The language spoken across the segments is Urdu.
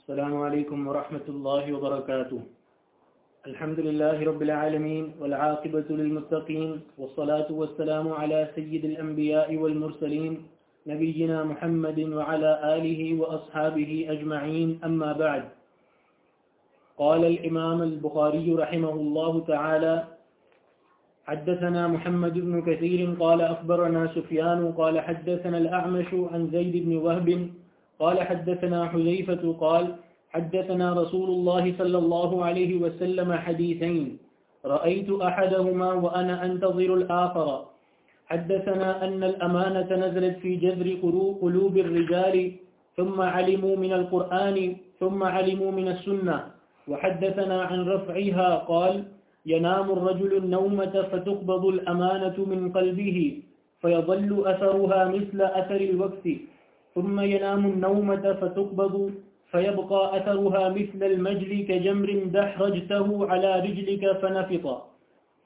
السلام عليكم ورحمة الله وبركاته. الحمد لله رب العالمين والعاقبة للمتقين والصلاة والسلام على سيد الأنبياء والمرسلين نبينا محمد وعلى آله وأصحابه أجمعين. أما بعد، قال الإمام البخاري رحمه الله تعالى حدثنا محمد بن كثير قال أخبرنا سفيان قال حدثنا الأعمش عن زيد بن وهب قال حدثنا حذيفة قال حدثنا رسول الله صلى الله عليه وسلم حديثين. رأيت أحدهما وأنا أنتظر الآخر. حدثنا أن الأمانة نزلت في جذر قلوب الرجال، ثم علموا من القرآن، ثم علموا من السنة. وحدثنا عن رفعها قال ينام الرجل النومة فتقبض الأمانة من قلبه، فيظل أثرها مثل أثر الوقت. ثم ينام النومة فتقبض، فيبقى أثرها مثل المجل كجمر دحرجته على رجلك فنفط.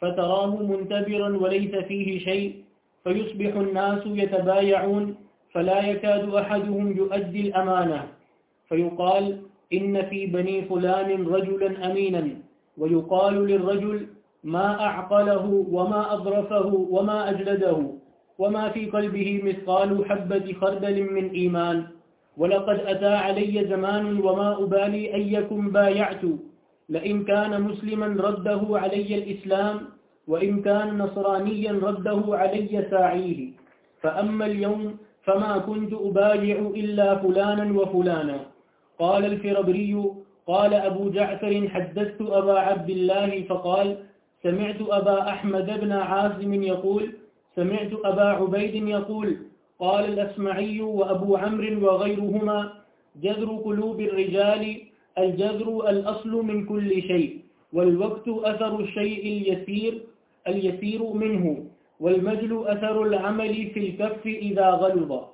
فتراه منتبرا وليس فيه شيء، فيصبح الناس يتبايعون، فلا يكاد أحدهم يؤدي الأمانة. فيقال، إن في بني فلان رجلا أمينا. ويقال للرجل، ما أعقله وما أضرفه وما أجلده. وما في قلبه مثقال حبة خردل من إيمان. ولقد أتى علي زمان وما أبالي أيكم بايعت. لئن كان مسلما رده علي الإسلام، وإن كان نصرانيا رده علي ساعيه. فأما اليوم فما كنت أبايع إلا فلانا وفلانا. قال الفربري، قال أبو جعفر، حدثت أبا عبد الله فقال، سمعت أبا أحمد بن عازم يقول سمعت أبا عبيد يقول، قال الأسمعي وأبو عمرو وغيرهما، جذر قلوب الرجال الجذر الأصل من كل شيء، والوقت أثر الشيء اليسير اليسير منه، والمجل أثر العمل في الكف إذا غلظ.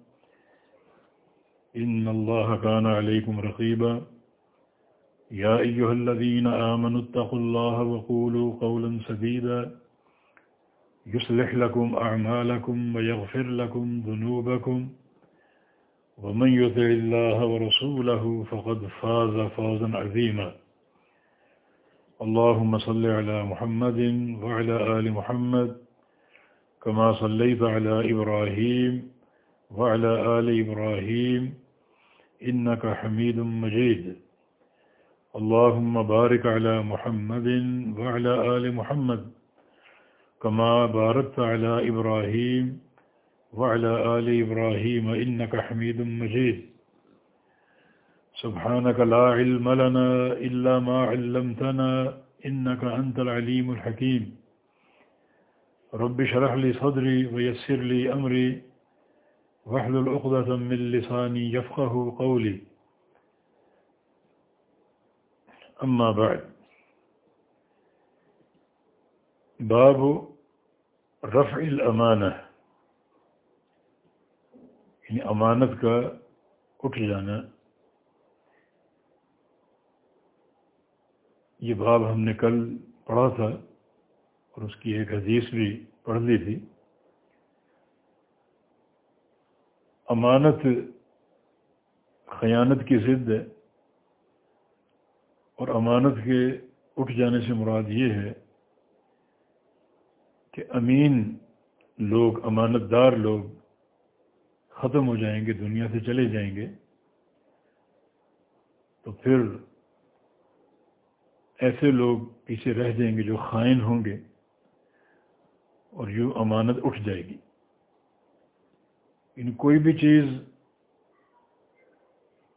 إن الله كان عليكم رقيبا. يا أيها الذين آمنوا اتقوا الله وقولوا قولا سديدا. يصلح لكم أعمالكم ويغفر لكم ذنوبكم. ومن يطع الله ورسوله فقد فاز فوزا عظيما. اللهم صل على محمد وعلى آل محمد كما صليت على إبراهيم وعلى آل إبراهيم إنك حميد مجيد. اللهم بارك على محمد وعلى آل محمد كما باركت على إبراهيم وعلى آل إبراهيم إنك حميد مجيد. سبحانك لا علم لنا إلا ما علمتنا إنك أنت العليم الحكيم. رب شرح لي صدري ويسر لي أمري. واحلل عقدة من لساني يفقه قولي. أما بعد. باب رفع الامانہ یعنی امانت کا اٹھ جانا. یہ باب ہم نے کل پڑھا تھا اور اس کی ایک حدیث بھی پڑھ لی تھی. امانت خیانت کی ضد ہے اور امانت کے اٹھ جانے سے مراد یہ ہے کہ امین لوگ امانت دار لوگ ختم ہو جائیں گے، دنیا سے چلے جائیں گے، تو پھر ایسے لوگ پیچھے رہ جائیں گے جو خائن ہوں گے اور یوں امانت اٹھ جائے گی۔ ان کوئی بھی چیز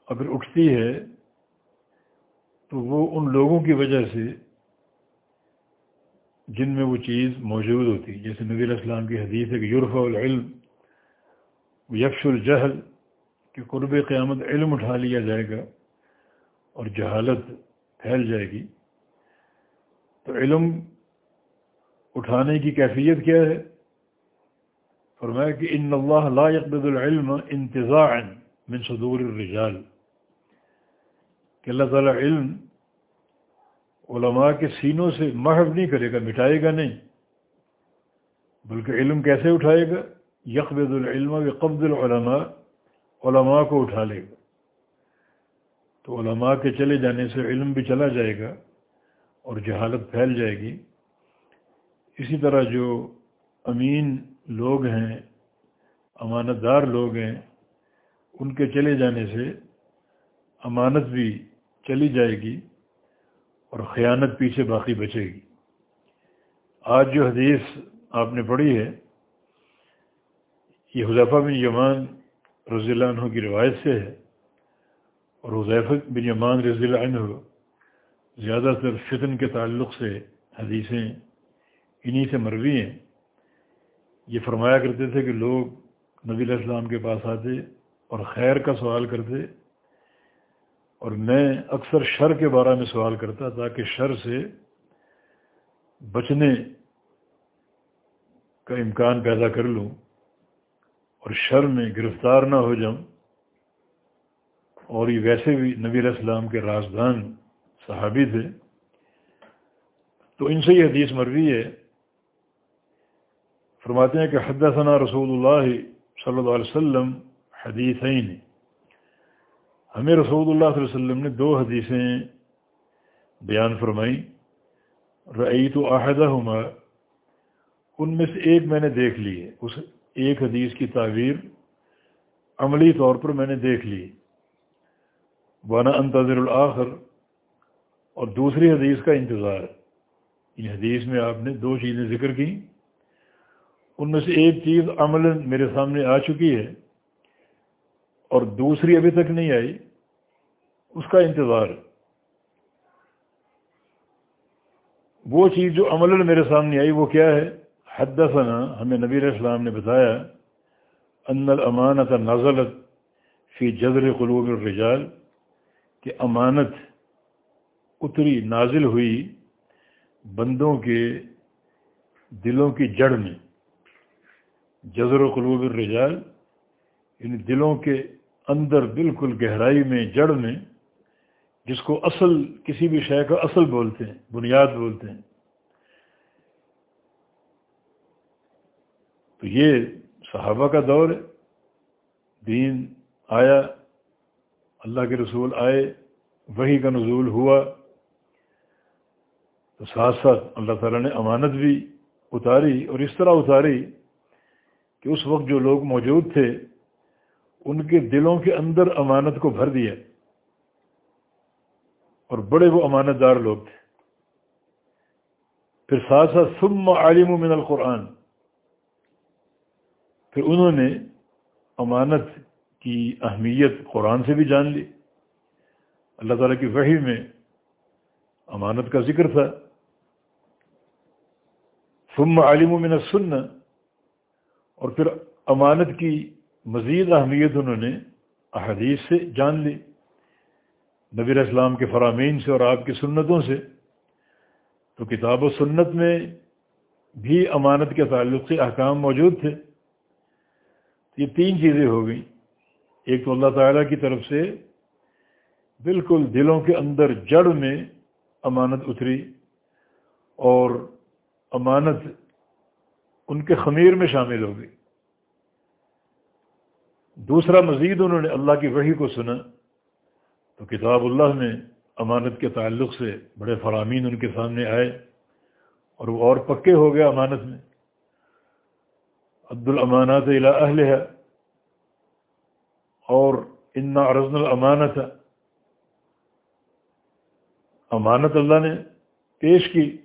اگر اٹھتی ہے تو وہ ان لوگوں کی وجہ سے جن میں وہ چیز موجود ہوتی جیسے نبی علیہ السلام کی حدیث ہے کہ یورف العلم یکش الجہل، کہ قرب قیامت علم اٹھا لیا جائے گا اور جہالت پھیل جائے گی۔ تو علم اٹھانے کی کیفیت کیا ہے؟ فرمایا کہ ان اللہ لا يقبض العلم انتظاعا من صدور الرجال۔ کہ اللہ تعالیٰ علم علماء کے سینوں سے محب نہیں کرے گا، مٹائے گا نہیں، بلکہ علم کیسے اٹھائے گا؟ یکبد العلم و قبض العلماء، علماء کو اٹھا لے گا۔ تو علماء کے چلے جانے سے علم بھی چلا جائے گا اور جہالت پھیل جائے گی۔ اسی طرح جو امین لوگ ہیں، امانت دار لوگ ہیں، ان کے چلے جانے سے امانت بھی چلی جائے گی اور خیانت پیچھے باقی بچے گی۔ آج جو حدیث آپ نے پڑھی ہے، یہ حضیفہ بن یمان رضی اللہ عنہ کی روایت سے ہے اور حضیفہ بن یمان رضی اللہ عنہ زیادہ تر فتن کے تعلق سے حدیثیں انہی سے مروی ہیں۔ یہ فرمایا کرتے تھے کہ لوگ نبی علیہ السلام کے پاس آتے اور خیر کا سوال کرتے اور میں اکثر شر کے بارے میں سوال کرتا تاکہ شر سے بچنے کا امکان پیدا کر لوں اور شر میں گرفتار نہ ہو جاؤں اور یہ ویسے بھی نبی علیہ السلام کے رازدان صحابی تھے تو ان سے یہ حدیث مروی ہے فرماتے ہیں کہ حدثنا رسول اللہ صلی اللہ علیہ وسلم حدیثین۔ ہمیں رسول اللہ صلی اللہ علیہ وسلم نے دو حدیثیں بیان فرمائیں۔ رعی تو عہدہ ان میں سے ایک میں نے دیکھ لی ہے۔ اس ایک حدیث کی تعبیر عملی طور پر میں نے دیکھ لی۔ وانا انتظر الآخر اور دوسری حدیث کا انتظار۔ ان حدیث میں آپ نے دو چیزیں ذکر کی ان میں سے ایک چیز عمل میرے سامنے آ چکی ہے اور دوسری ابھی تک نہیں آئی اس کا انتظار۔ وہ چیز جو عمل میرے سامنے آئی وہ کیا ہے؟ حد ہمیں نبی علیہ السلام نے بتایا ان الامانت نزلت فی جذر قلوب الرجال کہ امانت اتری نازل ہوئی بندوں کے دلوں کی جڑ میں۔ جذر و قلوب الرجال یعنی دلوں کے اندر بالکل گہرائی میں، جڑ میں، جس کو اصل کسی بھی شے کا اصل بولتے ہیں، بنیاد بولتے ہیں۔ تو یہ صحابہ کا دور ہے۔ دین آیا، اللہ کے رسول آئے وہی کا نزول ہوا۔ تو ساتھ ساتھ اللہ تعالیٰ نے امانت بھی اتاری اور اس طرح اتاری۔ کہ اس وقت جو لوگ موجود تھے، ان کے دلوں کے اندر امانت کو بھر دیا۔ اور بڑے وہ امانت دار لوگ تھے۔ پھر ساتھ ساتھ ثم عالم من القرآن۔ پھر انہوں نے امانت کی اہمیت قرآن سے بھی جان لی۔ اللہ تعالیٰ کی وحی میں امانت کا ذکر تھا۔ ثم عالم من السنہ اور پھر امانت کی مزید اہمیت انہوں نے احادیث سے جان لی۔ نبی اسلام کے فرامین سے اور آپ کی سنتوں سے۔ تو کتاب و سنت میں بھی امانت کے تعلق سے احکام موجود تھے۔ یہ تین چیزیں ہو گئیں۔ ایک تو اللہ تعالیٰ کی طرف سے بالکل دلوں کے اندر جڑ میں امانت اتری اور امانت ان کے خمیر میں شامل ہو گئی۔ دوسرا مزید انہوں نے اللہ کی وحی کو سنا۔ تو کتاب اللہ میں امانت کے تعلق سے بڑے فرامین ان کے سامنے آئے اور وہ اور پکے ہو گئے امانت میں۔ عبد الامانات اہل ہے اور انا ارزن الامانت امانت اللہ نے پیش کی۔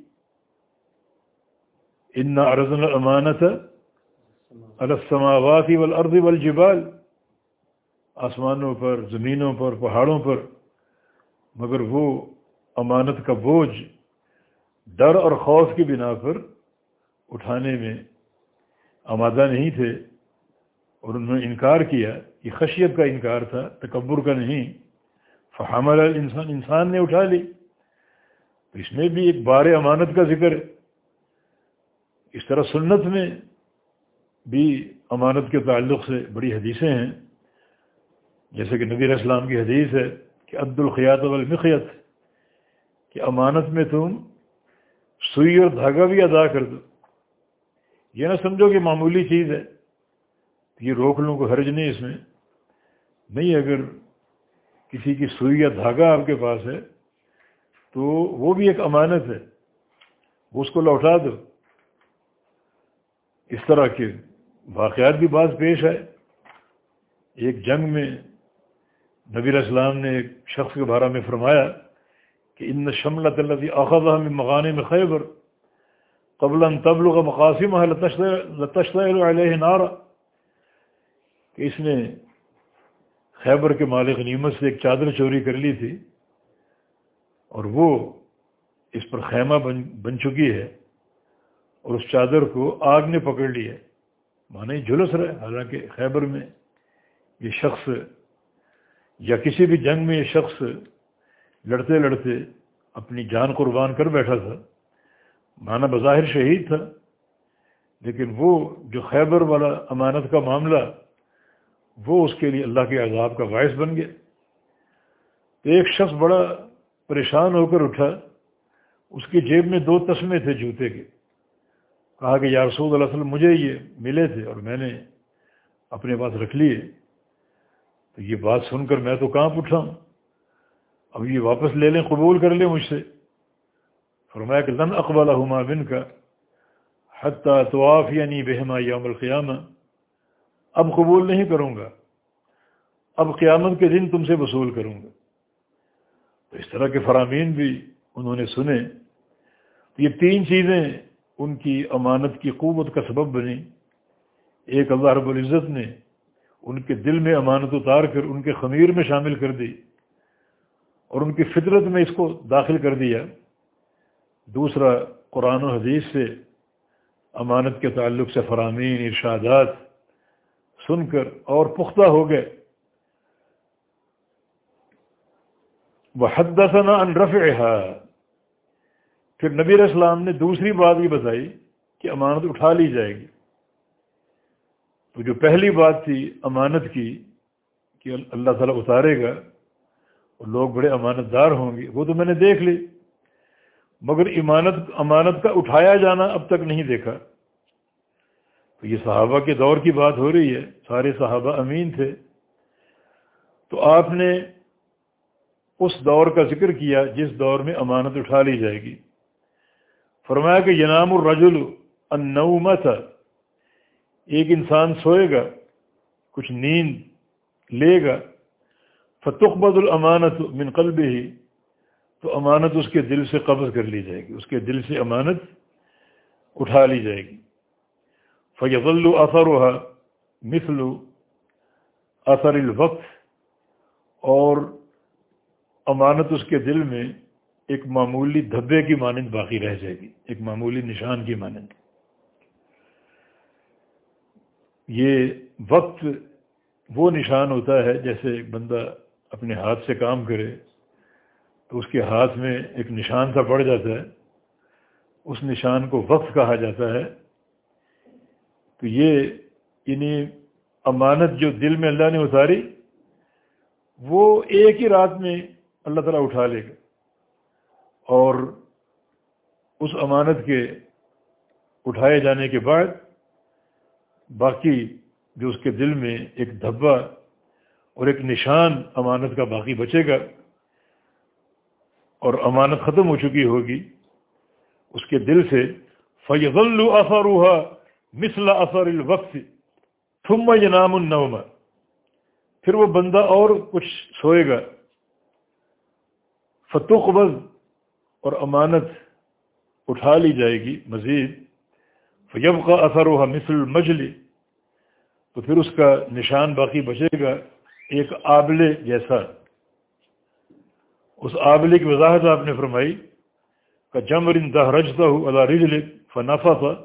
انا ارزن الامانت السماواتی والارض والجبال آسمانوں پر، زمینوں پر، پہاڑوں پر۔ مگر وہ امانت کا بوجھ ڈر اور خوف کی بنا پر اٹھانے میں آمادہ نہیں تھے اور انہوں نے انکار کیا۔ یہ خشیت کا انکار تھا، تکبر کا نہیں۔ فہامر انسان انسان نے اٹھا لی۔ تو اس میں بھی ایک بار امانت کا ذکر ہے۔ اس طرح سنت میں بھی امانت کے تعلق سے بڑی حدیثیں ہیں۔ جیسے کہ نبی اسلام کی حدیث ہے کہ عبد الخیات والمخیت، کہ امانت میں تم سوئی اور دھاگا بھی ادا کر دو۔ یہ نہ سمجھو کہ معمولی چیز ہے۔ یہ روک لوں کو حرج نہیں اس میں۔ نہیں، اگر کسی کی سوئی یا دھاگا آپ کے پاس ہے تو وہ بھی ایک امانت ہے۔ وہ اس کو لوٹا دو۔ اس طرح کے واقعات بھی بعض پیش ہے ایک جنگ میں نبی اسلام نے ایک شخص کے بارے میں فرمایا کہ ان شملت اللہ اخذہ میں مغانے میں خیبر قبل تبل کا مقاصم ہے علیہ نعرہ کہ اس نے خیبر کے مالک نیمت سے ایک چادر چوری کر لی تھی اور وہ اس پر خیمہ بن بن چکی ہے۔ اور اس چادر کو آگ نے پکڑ لی ہے۔ مانے جھلس رہے حالانکہ خیبر میں یہ شخص یا کسی بھی جنگ میں یہ شخص لڑتے لڑتے اپنی جان قربان کر بیٹھا تھا۔ مانا بظاہر شہید تھا، لیکن وہ جو خیبر والا امانت کا معاملہ، وہ اس کے لیے اللہ کے عذاب کا باعث بن گیا۔ تو ایک شخص بڑا پریشان ہو کر اٹھا۔ اس کی جیب میں دو تسمے تھے جوتے کے۔ کہا کہ یا رسول اللہ علیہ وسلم، مجھے یہ ملے تھے اور میں نے اپنے پاس رکھ لیے۔ تو یہ بات سن کر میں تو کہاں اٹھا۔ ہوں اب یہ واپس لے لیں، قبول کر لیں مجھ سے۔ فرمایا کہ لن اقبال ہما بن کا حتیٰ طواف یعنی بہما یوم القیامہ۔ اب قبول نہیں کروں گا۔ اب قیامت کے دن تم سے وصول کروں گا۔ تو اس طرح کے فرامین بھی انہوں نے سنے۔ تو یہ تین چیزیں ان کی امانت کی قوت کا سبب بنی۔ ایک اللہ رب العزت نے ان کے دل میں امانت اتار کر ان کے خمیر میں شامل کر دی اور ان کی فطرت میں اس کو داخل کر دیا۔ دوسرا، قرآن و حدیث سے امانت کے تعلق سے فرامین، ارشادات سن کر اور پختہ ہو گئے۔ وہ حد ان رفع پھر نبی اسلام نے دوسری بات یہ بتائی کہ امانت اٹھا لی جائے گی۔ تو جو پہلی بات تھی امانت کی کہ اللہ تعالیٰ اتارے گا اور لوگ بڑے امانت دار ہوں گے، وہ تو میں نے دیکھ لی۔ مگر امانت امانت کا اٹھایا جانا اب تک نہیں دیکھا۔ تو یہ صحابہ کے دور کی بات ہو رہی ہے، سارے صحابہ امین تھے۔ تو آپ نے اس دور کا ذکر کیا جس دور میں امانت اٹھا لی جائے گی۔ فرمایا کہ ینام الرجل النومت ایک انسان سوئے گا، کچھ نیند لے گا، فتقبض الامانت من قلب ہی تو امانت اس کے دل سے قبض کر لی جائے گی، اس کے دل سے امانت اٹھا لی جائے گی۔ فیض اثر و مثل اثر الوقت، اور امانت اس کے دل میں ایک معمولی دھبے کی مانند باقی رہ جائے گی، ایک معمولی نشان کی مانند۔ یہ وقت وہ نشان ہوتا ہے جیسے ایک بندہ اپنے ہاتھ سے کام کرے تو اس کے ہاتھ میں ایک نشان سا پڑ جاتا ہے۔ اس نشان کو وقت کہا جاتا ہے۔ تو یہ یعنی امانت جو دل میں اللہ نے اتاری، وہ ایک ہی رات میں اللہ تعالیٰ اٹھا لے گا۔ اور اس امانت کے اٹھائے جانے کے بعد باقی جو اس کے دل میں ایک دھبا اور ایک نشان امانت کا باقی بچے گا اور امانت ختم ہو چکی ہوگی، اس کے دل سے فیضل اثروحا مثلا اثر الوقت تھم ینام النوم۔ پھر وہ بندہ اور کچھ سوئے گا۔ فتو اور امانت اٹھا لی جائے گی مزید۔ فیب کا اثر ہوا مثل مجلی تو پھر اس کا نشان باقی بچے گا ایک آبلے جیسا۔ اس آبلے کی وضاحت آپ نے فرمائی۔ کا جمر دہ رجتا ہوں اللہ رجل فنافا تھا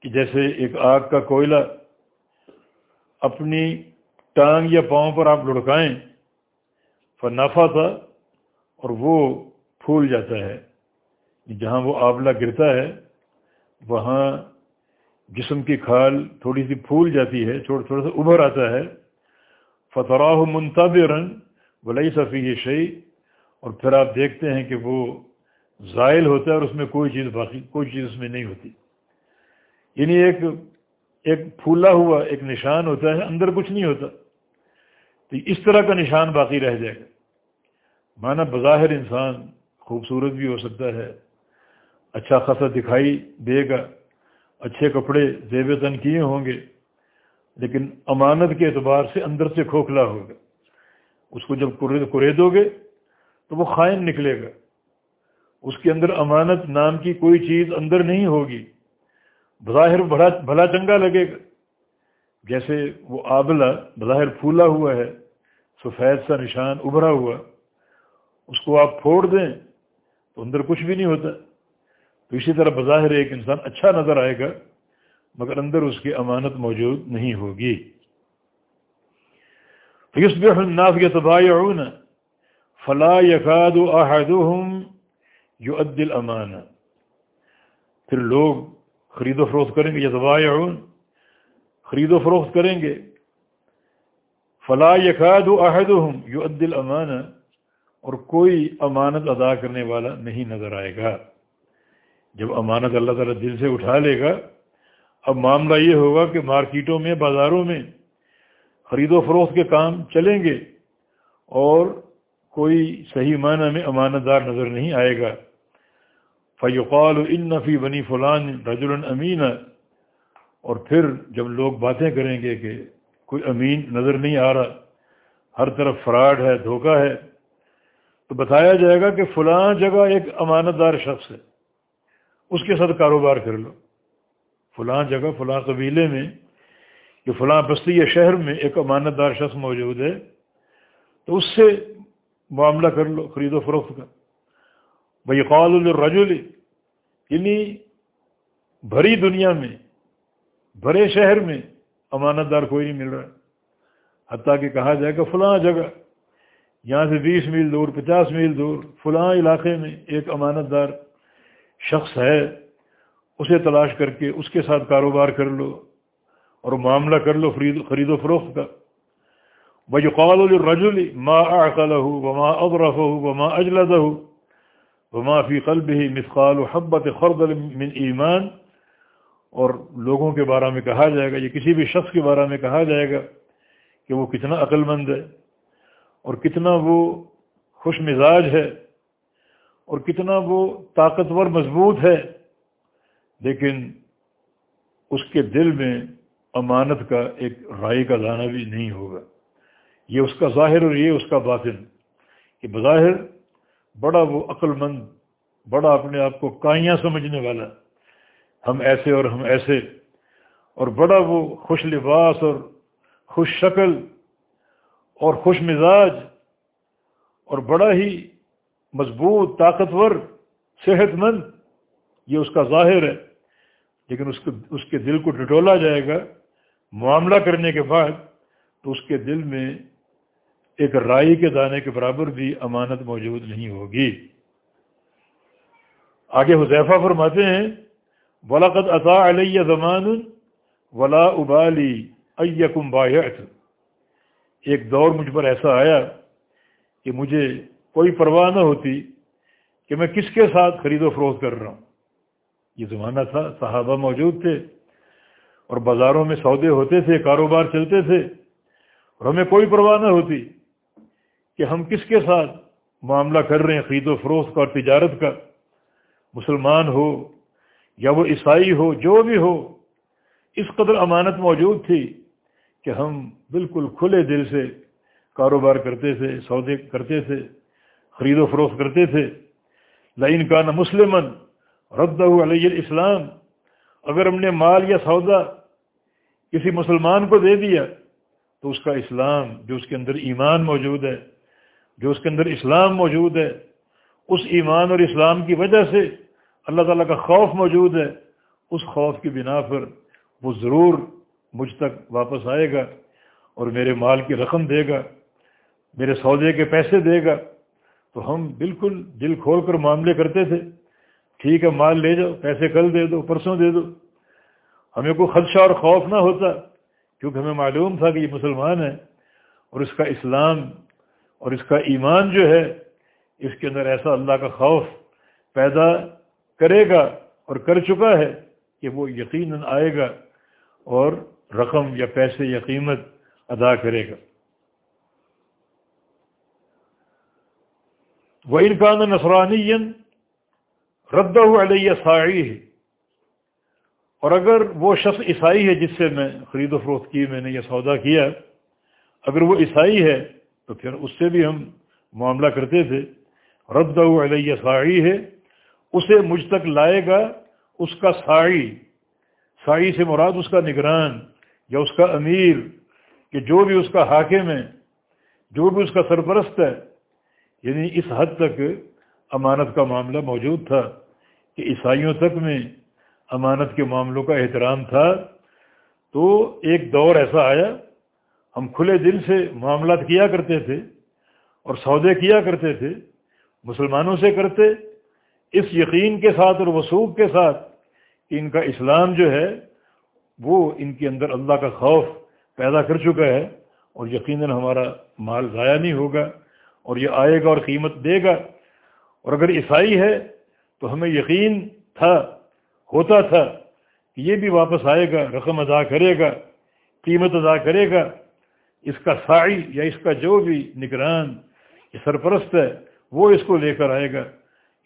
کہ جیسے ایک آگ کا کوئلہ اپنی ٹانگ یا پاؤں پر آپ لڑکائیں۔ فنافا تھا اور وہ پھول جاتا ہے، جہاں وہ آبلہ گرتا ہے، وہاں جسم کی کھال تھوڑی سی پھول جاتی ہے تھوڑا تھوڑا سا ابھر آتا ہے۔ فتراہ منتاب رنگ ولی صفی یہ شعی اور پھر آپ دیکھتے ہیں کہ وہ زائل ہوتا ہے اور اس میں کوئی چیز باقی، کوئی چیز اس میں نہیں ہوتی۔ یعنی ایک ایک پھولا ہوا، ایک نشان ہوتا ہے، اندر کچھ نہیں ہوتا۔ تو اس طرح کا نشان باقی رہ جائے گا۔ مانا بظاہر انسان خوبصورت بھی ہو سکتا ہے۔ اچھا خاصا دکھائی دے گا۔ اچھے کپڑے زیب تن کیے ہوں گے، لیکن امانت کے اعتبار سے اندر سے کھوکھلا ہوگا۔ اس کو جب کرے دو گے تو وہ خائن نکلے گا۔ اس کے اندر امانت نام کی کوئی چیز اندر نہیں ہوگی۔ بظاہر بڑا بھلا چنگا لگے گا۔ جیسے وہ آبلا بظاہر پھولا ہوا ہے، سفید سا نشان ابھرا ہوا، اس کو آپ پھوڑ دیں۔ تو اندر کچھ بھی نہیں ہوتا۔ تو اسی طرح بظاہر ایک انسان اچھا نظر آئے گا، مگر اندر اس کی امانت موجود نہیں ہوگی۔ الناس يتبايعون فلا يكاد احدهم يؤدي الامانه پھر لوگ خرید و فروخت کریں گے یتبايعون خرید و فروخت کریں گے۔ فلا يكاد احدهم يؤدي الامانه اور کوئی امانت ادا کرنے والا نہیں نظر آئے گا۔ جب امانت اللہ تعالیٰ دل سے اٹھا لے گا، اب معاملہ یہ ہوگا کہ مارکیٹوں میں، بازاروں میں خرید و فروخت کے کام چلیں گے اور کوئی صحیح معنی میں امانت دار نظر نہیں آئے گا۔ فیقال ان نفی بنی فلان رجل امین اور پھر جب لوگ باتیں کریں گے کہ کوئی امین نظر نہیں آ رہا، ہر طرف فراڈ ہے، دھوکہ ہے تو بتایا جائے گا کہ فلاں جگہ ایک امانت دار شخص ہے، اس کے ساتھ کاروبار کر لو۔ فلاں جگہ، فلاں قبیلے میں کہ فلاں بستی یا شہر میں ایک امانت دار شخص موجود ہے، تو اس سے معاملہ کر لو، خرید و فروخت کا۔ بھائی قال الرجول یعنی بھری دنیا میں، بھرے شہر میں امانت دار کوئی نہیں مل رہا۔ حتیٰ کہ کہا جائے گا فلاں جگہ یہاں سے بیس میل دور، پچاس میل دور، فلاں علاقے میں ایک امانت دار شخص ہے، اسے تلاش کر کے اس کے ساتھ کاروبار کر لو اور معاملہ کر لو خرید خرید و فروخت کا۔ بھائی قال الرجل ما اعقله وما اضرفه وما اجلده وما فی قلبه مثقال حبت خردل من ایمان اور لوگوں کے بارے میں کہا جائے گا، یہ کسی بھی شخص کے بارے میں کہا جائے گا کہ وہ کتنا عقل مند ہے۔ اور کتنا وہ خوش مزاج ہے اور کتنا وہ طاقتور مضبوط ہے، لیکن اس کے دل میں امانت کا ایک رائے کا دانہ بھی نہیں ہوگا۔ یہ اس کا ظاہر اور یہ اس کا باطن۔ کہ بظاہر بڑا وہ عقل مند بڑا اپنے آپ کو کائیاں سمجھنے والا، ہم ایسے اور ہم ایسے، اور بڑا وہ خوش لباس اور خوش شکل اور خوش مزاج اور بڑا ہی مضبوط، طاقتور صحت مند یہ اس کا ظاہر ہے۔ لیکن اس کو اس کے دل کو ٹٹولا جائے گا معاملہ کرنے کے بعد تو اس کے دل میں ایک رائی کے دانے کے برابر بھی امانت موجود نہیں ہوگی۔ آگے حذیفہ فرماتے ہیں ولاقت عطا علیہ زمان ولا ابالی ایکم باحت ایک دور مجھ پر ایسا آیا کہ مجھے کوئی پرواہ نہ ہوتی کہ میں کس کے ساتھ خرید و فروخت کر رہا ہوں۔ یہ زمانہ تھا، صحابہ موجود تھے اور بازاروں میں سودے ہوتے تھے، کاروبار چلتے تھے اور ہمیں کوئی پرواہ نہ ہوتی کہ ہم کس کے ساتھ معاملہ کر رہے ہیں، خرید و فروخت کا اور تجارت کا۔ مسلمان ہو یا وہ عیسائی ہو، جو بھی ہو، اس قدر امانت موجود تھی کہ ہم بالکل کھلے دل سے کاروبار کرتے تھے، سودے کرتے تھے، خرید و فروخت کرتے تھے۔ لائن کا نہ مسلمن رد علیہ الاسلام، اگر ہم نے مال یا سودا کسی مسلمان کو دے دیا تو اس کا اسلام جو اس کے اندر ایمان موجود ہے، جو اس کے اندر اسلام موجود ہے، اس ایمان اور اسلام کی وجہ سے اللہ تعالیٰ کا خوف موجود ہے۔ اس خوف کی بنا پر وہ ضرور مجھ تک واپس آئے گا اور میرے مال کی رقم دے گا، میرے سودے کے پیسے دے گا۔ تو ہم بالکل دل کھول کر معاملے کرتے تھے۔ ٹھیک ہے، مال لے جاؤ، پیسے کل دے دو، پرسوں دے دو۔ ہمیں کوئی خدشہ اور خوف نہ ہوتا، کیونکہ ہمیں معلوم تھا کہ یہ مسلمان ہے اور اس کا اسلام اور اس کا ایمان جو ہے، اس کے اندر ایسا اللہ کا خوف پیدا کرے گا اور کر چکا ہے کہ وہ یقیناً آئے گا۔ اور رقم یا پیسے یا قیمت ادا کرے گا۔ وہ انکان نسرانی رد علیہ ساڑی ہے اور اگر وہ شخص عیسائی ہے جس سے میں خرید و فروخت کی، میں نے یہ سودا کیا، اگر وہ عیسائی ہے تو پھر اس سے بھی ہم معاملہ کرتے تھے۔ رد علیہ ساڑی ہے اسے مجھ تک لائے گا اس کا ساڑی ساڑی سے مراد اس کا نگران۔ یا اس کا امیر کہ جو بھی اس کا حاکم ہے، جو بھی اس کا سرپرست ہے یعنی اس حد تک امانت کا معاملہ موجود تھا کہ عیسائیوں تک میں امانت کے معاملوں کا احترام تھا، تو ایک دور ایسا آیا، ہم کھلے دل سے معاملات کیا کرتے تھے اور سودے کیا کرتے تھے، مسلمانوں سے کرتے، اس یقین کے ساتھ اور وسوخ کے ساتھ کہ ان کا اسلام جو ہے وہ ان کے اندر اللہ کا خوف پیدا کر چکا ہے اور یقیناً ہمارا مال ضائع نہیں ہوگا اور یہ آئے گا اور قیمت دے گا۔ اور اگر عیسائی ہے تو ہمیں یقین تھا، ہوتا تھا کہ یہ بھی واپس آئے گا، رقم ادا کرے گا، قیمت ادا کرے گا۔ اس کا سائی یا اس کا جو بھی نگران یا سرپرست ہے، وہ اس کو لے کر آئے گا۔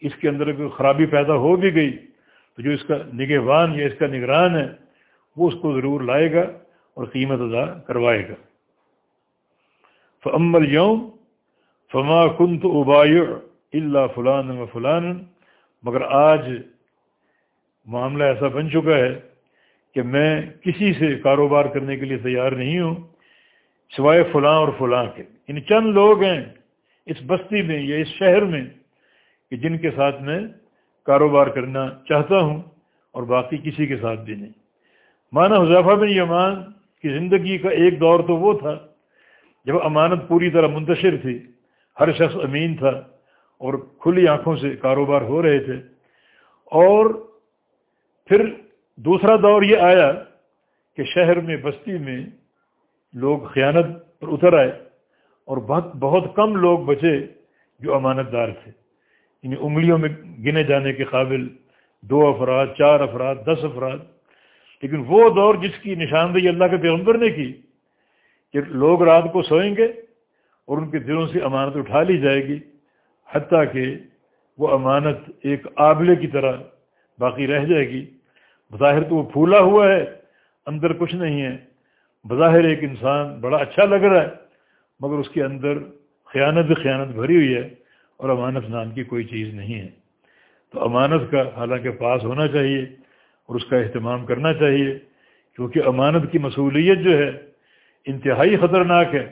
اس کے اندر کوئی خرابی پیدا ہو بھی گئی۔ تو جو اس کا نگہبان یا اس کا نگران ہے وہ اس کو ضرور لائے گا اور قیمت ادا کروائے گا۔ فعمل یوم فما کن تو ابایہ اللہ فلان و فلان مگر آج معاملہ ایسا بن چکا ہے کہ میں کسی سے کاروبار کرنے کے لیے تیار نہیں ہوں، سوائے فلاں اور فلاں کے۔ ان چند لوگ ہیں اس بستی میں یا اس شہر میں کہ جن کے ساتھ میں کاروبار کرنا چاہتا ہوں اور باقی کسی کے ساتھ بھی نہیں۔ مانا حضافہ بن یمان کی زندگی کا ایک دور تو وہ تھا جب امانت پوری طرح منتشر تھی، ہر شخص امین تھا اور کھلی آنکھوں سے کاروبار ہو رہے تھے۔ اور پھر دوسرا دور یہ آیا کہ شہر میں بستی میں لوگ خیانت پر اتر آئے اور بہت بہت کم لوگ بچے جو امانت دار تھے۔ یعنی انگلیوں میں گنے جانے کے قابل دو افراد، چار افراد، دس افراد۔ لیکن وہ دور جس کی نشاندہی اللہ کے پیغمبر نے کی کہ لوگ رات کو سوئیں گے اور ان کے دلوں سے امانت اٹھا لی جائے گی، حتیٰ کہ وہ امانت ایک آبلے کی طرح باقی رہ جائے گی۔ بظاہر تو وہ پھولا ہوا ہے، اندر کچھ نہیں ہے۔ بظاہر ایک انسان بڑا اچھا لگ رہا ہے، مگر اس کے اندر خیانت خیانت بھری ہوئی ہے اور امانت نام کی کوئی چیز نہیں ہے۔ تو امانت کا حالانکہ پاس ہونا چاہیے۔ اور اس کا اہتمام کرنا چاہیے، کیونکہ امانت کی مصولیت جو ہے انتہائی خطرناک ہے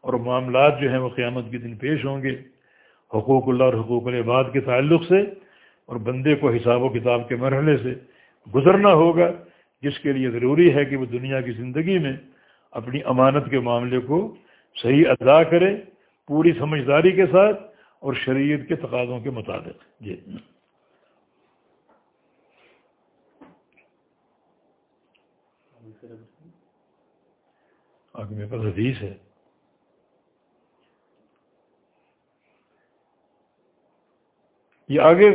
اور معاملات جو ہیں وہ قیامت کے دن پیش ہوں گے۔ حقوق اللہ اور حقوق العباد کے تعلق سے اور بندے کو حساب و کتاب کے مرحلے سے گزرنا ہوگا، جس کے لیے ضروری ہے کہ وہ دنیا کی زندگی میں اپنی امانت کے معاملے کو صحیح ادا کرے، پوری سمجھداری کے ساتھ اور شریعت کے تقاضوں کے مطابق۔ جی۔ آگے میرے پاس حدیث ہے۔ یہ آگے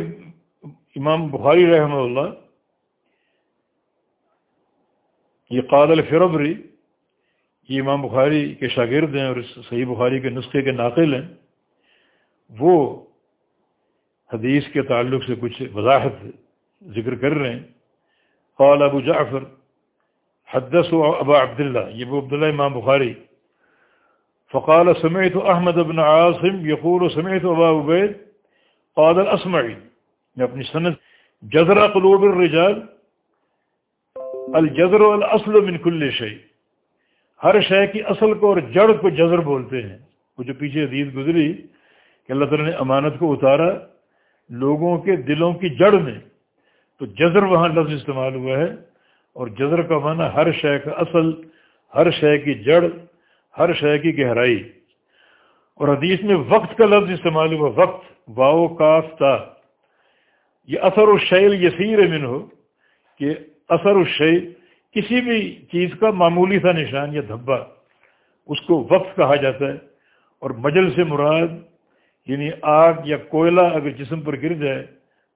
امام بخاری رحمہ اللہ، یہ قادل فربری یہ امام بخاری کے شاگرد ہیں اور صحیح بخاری کے نسخے کے ناقل ہیں۔ وہ حدیث کے تعلق سے کچھ وضاحت ذکر کر رہے ہیں۔ قال ابو جعفر حدث ابا عبداللہ یہ وہ عبداللہ امام بخاری فقال، سمعت احمد بن عاصم يقول، سمعت ابا عبید قال الاسمعی میں اپنی سنت جذر قلوب الرجال. الجذر الاصل من كل شيء. ہر شے کی اصل کو اور جڑ کو جذر بولتے ہیں۔ وہ جو پیچھے حدیث گزری کہ اللہ تعالیٰ نے امانت کو اتارا لوگوں کے دلوں کی جڑ میں، تو جذر وہاں لفظ استعمال ہوا ہے۔ اور جذر کا معنی ہر شے کا اصل، ہر شے کی جڑ، ہر شے کی گہرائی۔ اور حدیث میں وقت کا لفظ استعمال ہوا، وقت واؤ کاف، تا۔ یہ اثر و شیل یسیر من ہو کہ اثر و شیل کسی بھی چیز کا معمولی سا نشان یا دھبا، اس کو وقت کہا جاتا ہے۔ اور مجل سے مراد یعنی آگ یا کوئلہ اگر جسم پر گر جائے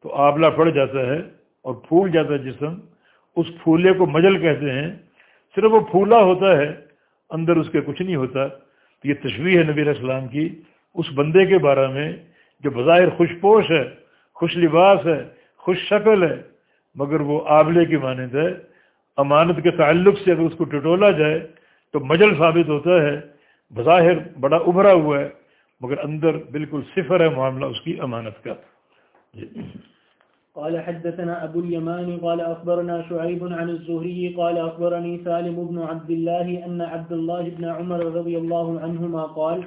تو آبلہ پڑ جاتا ہے اور پھول جاتا ہے جسم۔ اس پھولے کو مجل کہتے ہیں، صرف وہ پھولا ہوتا ہے، اندر اس کے کچھ نہیں ہوتا۔ تو یہ تشویح ہے نبی السلام کی، اس بندے کے بارے میں جو بظاہر خوش پوش ہے، خوش لباس ہے، خوش شکل ہے، مگر وہ آبلے کی مانند ہے۔ امانت کے تعلق سے اگر اس کو ٹٹولا جائے تو مجل ثابت ہوتا ہے۔ بظاہر بڑا ابھرا ہوا ہے، مگر اندر بالکل صفر ہے معاملہ اس کی امانت کا۔ جی۔ قال حدثنا أبو اليمان قال أخبرنا شعيب عن الزهري قال أخبرني سالم بن عبد الله أن عبد الله بن عمر رضي الله عنهما قال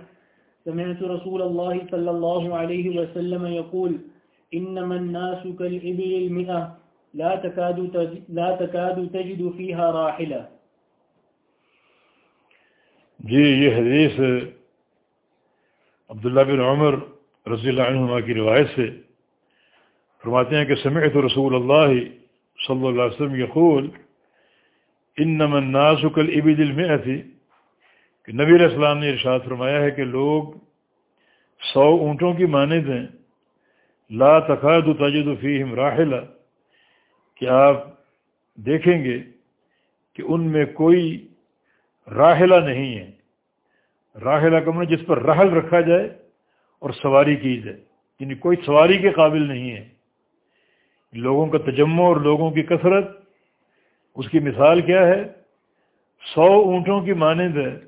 سمعت رسول الله صلى الله عليه وسلم يقول إنما الناس كالإبل المئة لا تكاد, لا تكاد تجد فيها راحلة. جی یہ حدیث عبداللہ بن عمر رضی اللہ عنہما کی روایت سے فرماتے ہیں کہ سمعت رسول اللہ صلی اللہ علیہ وسلم یقول، انما الناس كالابد المئة. کہ نبی علیہ السلام نے ارشاد فرمایا ہے کہ لوگ سو اونٹوں کی مانند ہیں۔ لا تکاد تجد فیہم راحلہ کہ آپ دیکھیں گے کہ ان میں کوئی راحلہ نہیں ہے۔ راحلہ کمرہ جس پر رحل رکھا جائے اور سواری کی جائے۔ یعنی کوئی سواری کے قابل نہیں ہے۔ لوگوں کا تجمع اور لوگوں کی کثرت، اس کی مثال کیا ہے؟ سو اونٹوں کی مانند ہے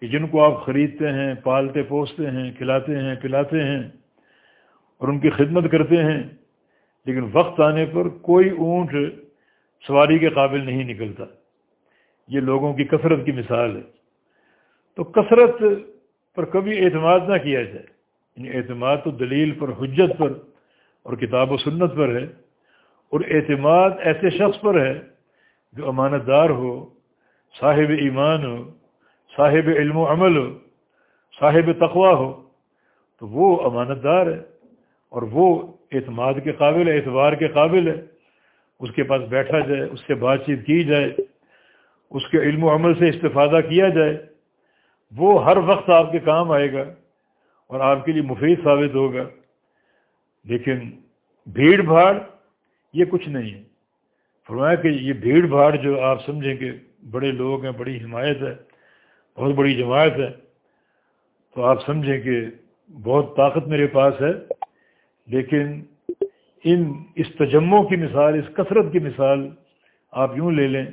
کہ جن کو آپ خریدتے ہیں، پالتے، پوستے ہیں، کھلاتے ہیں، پلاتے ہیں اور ان کی خدمت کرتے ہیں، لیکن وقت آنے پر کوئی اونٹ سواری کے قابل نہیں نکلتا۔ یہ لوگوں کی کثرت کی مثال ہے۔ تو کثرت پر کبھی اعتماد نہ کیا جائے۔ یعنی اعتماد تو دلیل پر، حجت پر۔ اور کتاب و سنت پر ہے اور اعتماد ایسے شخص پر ہے جو امانت دار ہو، صاحب ایمان ہو، صاحب علم و عمل ہو، صاحب تقوا ہو، تو وہ امانت دار ہے اور وہ اعتماد کے قابل ہے، اعتبار کے قابل ہے۔ اس کے پاس بیٹھا جائے، اس سے بات چیت کی جائے، اس کے علم و عمل سے استفادہ کیا جائے، وہ ہر وقت آپ کے کام آئے گا اور آپ کے لیے مفید ثابت ہوگا۔ لیکن بھیڑ بھاڑ یہ کچھ نہیں ہے۔ فرمایا کہ یہ بھیڑ بھاڑ جو آپ سمجھیں کہ بڑے لوگ ہیں، بڑی حمایت ہے، بہت بڑی جماعت ہے، تو آپ سمجھیں کہ بہت طاقت میرے پاس ہے۔ لیکن ان اس تجموں کی مثال، اس کثرت کی مثال آپ یوں لے لیں،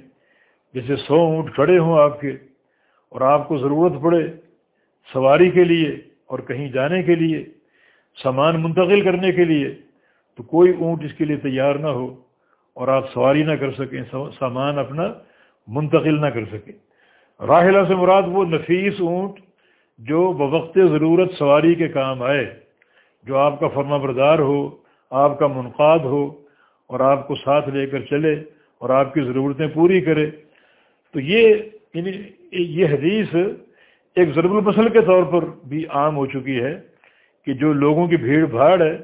جیسے سو اونٹ کھڑے ہوں آپ کے اور آپ کو ضرورت پڑے سواری کے لیے اور کہیں جانے کے لیے سامان منتقل کرنے کے لیے، تو کوئی اونٹ اس کے لیے تیار نہ ہو اور آپ سواری نہ کر سکیں، سامان اپنا منتقل نہ کر سکیں۔ راحلہ سے مراد وہ نفیس اونٹ جو بوقت ضرورت سواری کے کام آئے، جو آپ کا فرما بردار ہو، آپ کا منقاد ہو اور آپ کو ساتھ لے کر چلے اور آپ کی ضرورتیں پوری کرے۔ تو یہ یعنی یہ حدیث ایک ضرب المسل کے طور پر بھی عام ہو چکی ہے۔ کہ جو لوگوں کی بھیڑ بھاڑ ہے،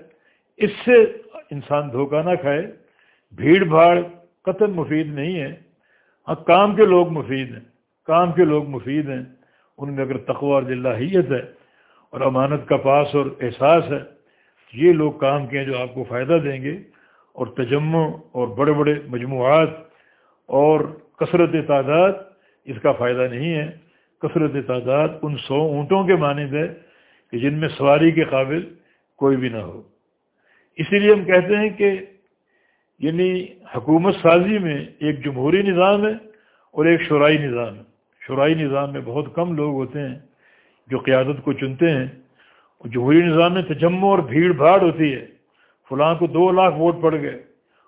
اس سے انسان دھوکہ نہ کھائے۔ بھیڑ بھاڑ قتل مفید نہیں ہے۔ ہاں کام کے لوگ مفید ہیں۔ کام کے لوگ مفید ہیں۔ ان میں اگر تقوی اور دلہیت ہے اور امانت کا پاس اور احساس ہے یہ لوگ کام کیں جو آپ کو فائدہ دیں گے۔ اور تجمع اور بڑے بڑے مجموعات اور کثرت تعداد، اس کا فائدہ نہیں ہے۔ کثرت تعداد ان سو اونٹوں کے مانند ہے کہ جن میں سواری کے قابل کوئی بھی نہ ہو۔ اسی لیے ہم کہتے ہیں کہ یعنی حکومت سازی میں ایک جمہوری نظام ہے اور ایک شرائی نظام ہے۔ شرائی نظام میں بہت کم لوگ ہوتے ہیں جو قیادت کو چنتے ہیں۔ اور جمہوری نظام میں تجمع اور بھیڑ بھاڑ ہوتی ہے۔ فلاں کو دو لاکھ ووٹ پڑ گئے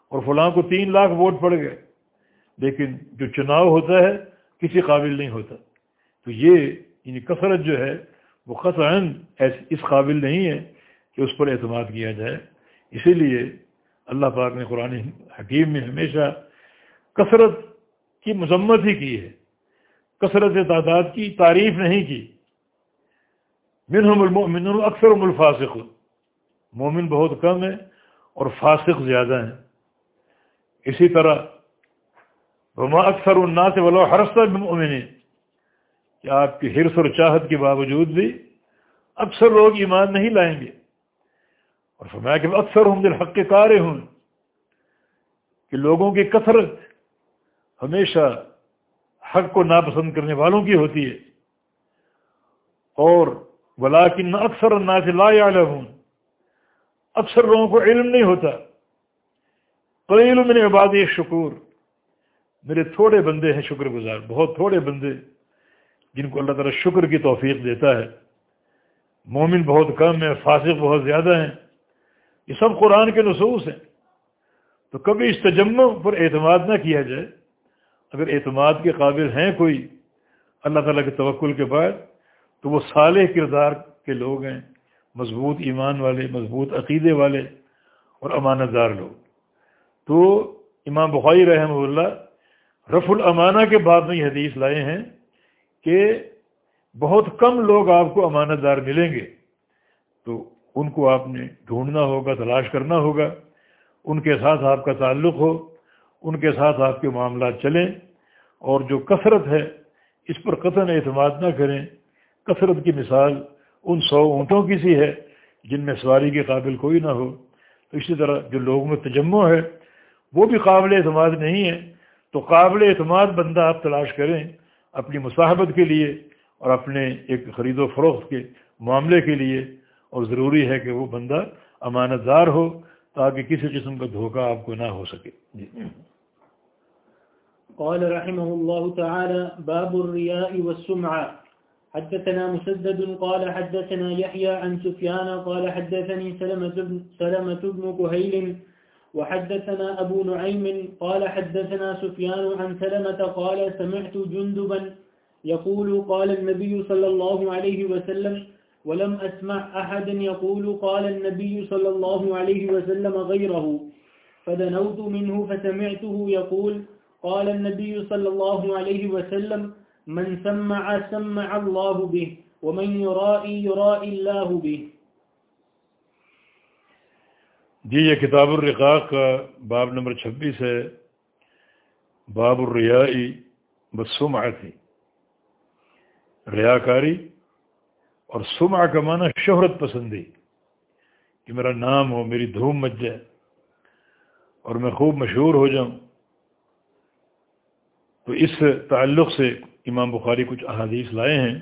اور فلاں کو تین لاکھ ووٹ پڑ گئے۔ لیکن جو چناؤ ہوتا ہے کسی قابل نہیں ہوتا۔ تو یہ یعنی کثرت جو ہے وہ قطعا اس قابل نہیں ہے کہ اس پر اعتماد کیا جائے۔ اسی لیے اللہ پاک نے قرآن حکیم میں ہمیشہ کثرت کی مذمت ہی کی ہے۔ کثرت تعداد کی تعریف نہیں کی۔ منہم المؤمن اکثر الفاسق مومن بہت کم ہے اور فاسق زیادہ ہیں۔ اسی طرح رما اکثر الناس ولو حرصہ بمؤمن کہ آپ کی حرص اور چاہت کے باوجود بھی اکثر لوگ ایمان نہیں لائیں گے۔ اور فرمایا کہ اکثر ہم دل حق کے کارے ہوں۔ کہ لوگوں کی کثرت ہمیشہ حق کو ناپسند کرنے والوں کی ہوتی ہے۔ اور ولاکن اکثر الناس لا يعلمون اکثر لوگوں کو علم نہیں ہوتا۔ قلیل من عبادی شکور۔ میرے تھوڑے بندے ہیں شکر گزار بہت تھوڑے بندے۔ جن کو اللہ تعالیٰ شکر کی توفیق دیتا ہے۔ مومن بہت کم ہے فاسق بہت زیادہ ہیں۔ یہ سب قرآن کے نصوص ہیں۔ تو کبھی اس تجمع پر اعتماد نہ کیا جائے۔ اگر اعتماد کے قابل ہیں کوئی اللہ تعالیٰ کے توکل کے بعد، تو وہ صالح کردار کے لوگ ہیں، مضبوط ایمان والے، مضبوط عقیدے والے اور امانت دار لوگ۔ تو امام بخاری رحمہ اللہ رف الامانہ کے بعد میں یہ حدیث لائے ہیں۔ کہ بہت کم لوگ آپ کو امانت دار ملیں گے۔ تو ان کو آپ نے ڈھونڈنا ہوگا، تلاش کرنا ہوگا۔ ان کے ساتھ آپ کا تعلق ہو، ان کے ساتھ آپ کے معاملات چلیں۔ اور جو کثرت ہے، اس پر قطن اعتماد نہ کریں۔ کثرت کی مثال ان سو اونٹوں کی سی ہے، جن میں سواری کے قابل کوئی نہ ہو۔ تو اسی طرح جو لوگوں میں تجمع ہے، وہ بھی قابل اعتماد نہیں ہے۔ تو قابل اعتماد بندہ آپ تلاش کریں۔ اپنی مصاحبت کے لیے اور اپنے ایک خرید و فروخت کے معاملے کے لیے اور ضروری ہے کہ وہ بندہ امانت دار ہو تاکہ کسی قسم کا دھوکہ آپ کو نہ ہو سکے۔ جی۔ قال رحمه الله تعالى باب الرياء والسمعة. حدثنا مسدد قال حدثنا يحيى عن سفيان قال حدثني سلمة بن, سلمة بن كهيل وحدثنا أبو نعيم قال حدثنا سفيان عن سلمة قال سمعت جندبا يقول قال النبي صلى الله عليه وسلم ولم أسمع أحد يقول قال النبي صلى الله عليه وسلم غيره فدنوت منه فسمعته يقول قال النبي صلى الله عليه وسلم من سمع سمع الله به ومن يرائي يرائي الله به جی یہ کتاب الرقاق کا باب نمبر چھبیس ہے۔ باب الریائی بسمعتی ریاکاری اور سمع کا معنی شہرت پسندی۔ کہ میرا نام ہو، میری دھوم مچ جائے اور میں خوب مشہور ہو جاؤں۔ تو اس تعلق سے امام بخاری کچھ احادیث لائے ہیں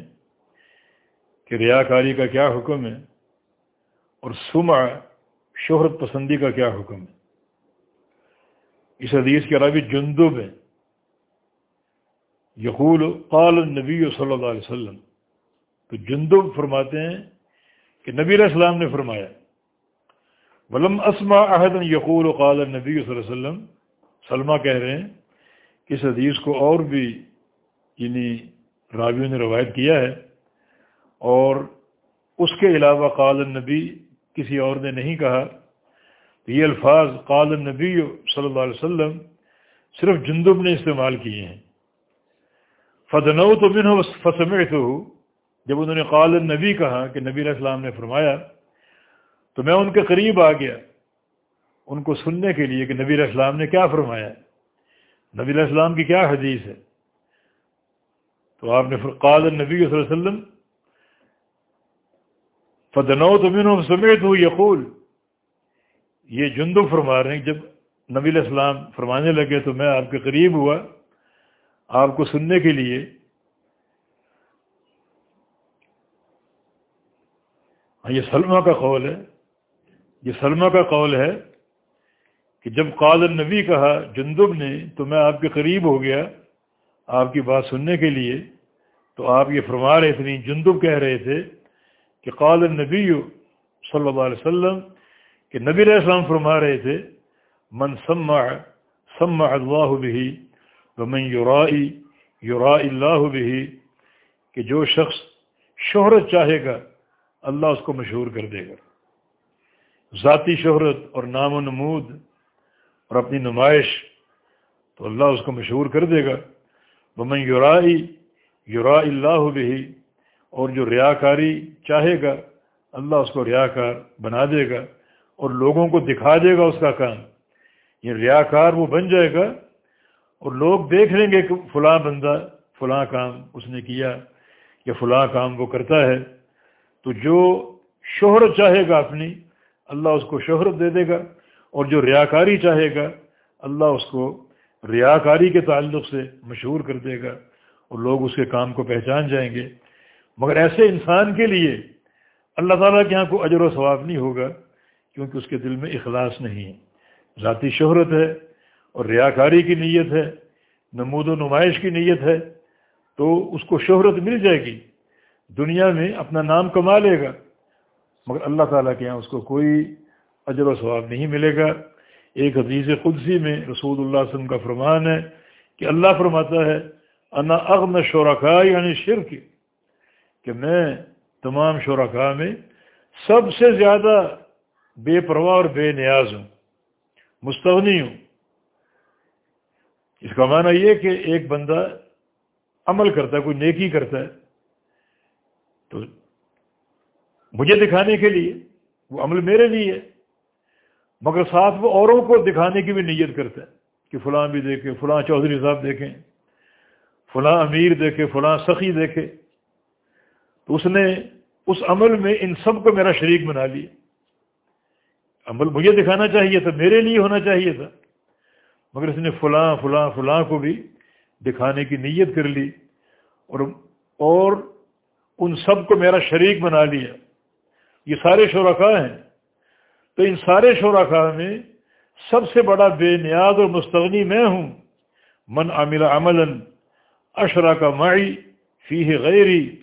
کہ ریاکاری کا کیا حکم ہے اور سمع شہرت پسندی کا کیا حکم ہے؟ اس حدیث کے عربی جندب ہے۔ یقول، قال النبی صلی اللہ علیہ وسلم۔ تو جندب فرماتے ہیں کہ نبی علیہ السلام نے فرمایا، ولم اسما احد یقول، قال النبی صلی اللہ علیہ وسلم. سلمہ کہہ رہے ہیں کہ اس حدیث کو اور بھی یعنی راویوں نے روایت کیا ہے اور اس کے علاوہ قال النبی کسی اور نے نہیں کہا۔ تو یہ الفاظ قال النبی صلی اللہ علیہ وسلم صرف جندب نے استعمال کیے ہیں۔ فدنو تو بن فسم تو جب انہوں نے قال النبی کہا کہ نبی علیہ السلام نے فرمایا، تو میں ان کے قریب آ گیا۔ ان کو سننے کے لیے کہ نبی علیہ السلام نے کیا فرمایا۔ نبی علیہ السلام کی کیا حدیث ہے؟ تو آپ نے قال النبی صلی اللہ علیہ وسلم فدنو تو بن سمیت ہوں یقول یہ جندو فرما رہے ہیں، جب نبی علیہ السلام فرمانے لگے تو میں آپ کے قریب ہوا، آپ کو سننے کے لیے۔ ہاں، یہ سلمہ کا قول ہے۔ یہ سلمہ کا قول ہے کہ جب قال النبی کہا، جندب نے، تو میں آپ کے قریب ہو گیا، آپ کی بات سننے کے لیے، تو آپ یہ فرما رہے تھے، جندب کہہ رہے تھے۔ کہ قال النبی صلی اللہ علیہ وسلم کہ نبی علیہ السلام فرما رہے تھے، من سمع سمع اللہ بھی ومن یورائی یورا اللہ بھی کہ جو شخص شہرت چاہے گا، اللہ اس کو مشہور کر دے گا۔ ذاتی شہرت اور نام و نمود اور اپنی نمائش تو اللہ اس کو مشہور کر دے گا۔ ومن یورائی یورا اللہ بھی اور جو ریاکاری چاہے گا، اللہ اس کو ریاکار بنا دے گا اور لوگوں کو دکھا دے گا اس کا کام۔ یہ ریاکار وہ بن جائے گا اور لوگ دیکھ لیں گے کہ فلاں بندہ فلاں کام اس نے کیا یا فلاں کام وہ کرتا ہے۔ تو جو شہرت چاہے گا اپنی، اللہ اس کو شہرت دے دے گا۔ اور جو ریاکاری چاہے گا، اللہ اس کو ریاکاری کے تعلق سے مشہور کر دے گا۔ اور لوگ اس کے کام کو پہچان جائیں گے۔ مگر ایسے انسان کے لیے اللہ تعالیٰ کے یہاں کو اجر و ثواب نہیں ہوگا کیونکہ اس کے دل میں اخلاص نہیں ہے۔ ذاتی شہرت ہے اور ریاکاری کی نیت ہے، نمود و نمائش کی نیت ہے، تو اس کو شہرت مل جائے گی۔ دنیا میں اپنا نام کما لے گا، مگر اللہ تعالیٰ کے یہاں اس کو کوئی اجر و ثواب نہیں ملے گا۔ ایک حدیث قدسی میں رسول اللہ علیہ وسلم کا فرمان ہے کہ اللہ فرماتا ہے، انا اغم شرکا یعنی شرک کہ میں تمام شرکا میں سب سے زیادہ بے پرواہ اور بے نیاز ہوں، مستغنی ہوں۔ اس کا معنی یہ کہ ایک بندہ عمل کرتا ہے، کوئی نیکی کرتا ہے، تو مجھے دکھانے کے لیے وہ عمل میرے لیے ہے، مگر ساتھ وہ اوروں کو دکھانے کی بھی نیت کرتا ہے کہ فلاں بھی دیکھے فلاں چودھری صاحب دیکھیں، فلاں امیر دیکھے فلاں سخی دیکھے اس نے اس عمل میں ان سب کو میرا شریک بنا لیا۔ عمل مجھے دکھانا چاہیے تھا، میرے لیے ہونا چاہیے تھا۔ مگر اس نے فلاں فلاں فلاں کو بھی دکھانے کی نیت کر لی اور اور ان سب کو میرا شریک بنا لیا۔ یہ سارے شرکا ہیں۔ تو ان سارے شرکا میں سب سے بڑا بے نیاز اور مستغنی میں ہوں۔ من عامل عمل اشرا کا معی فی غیری۔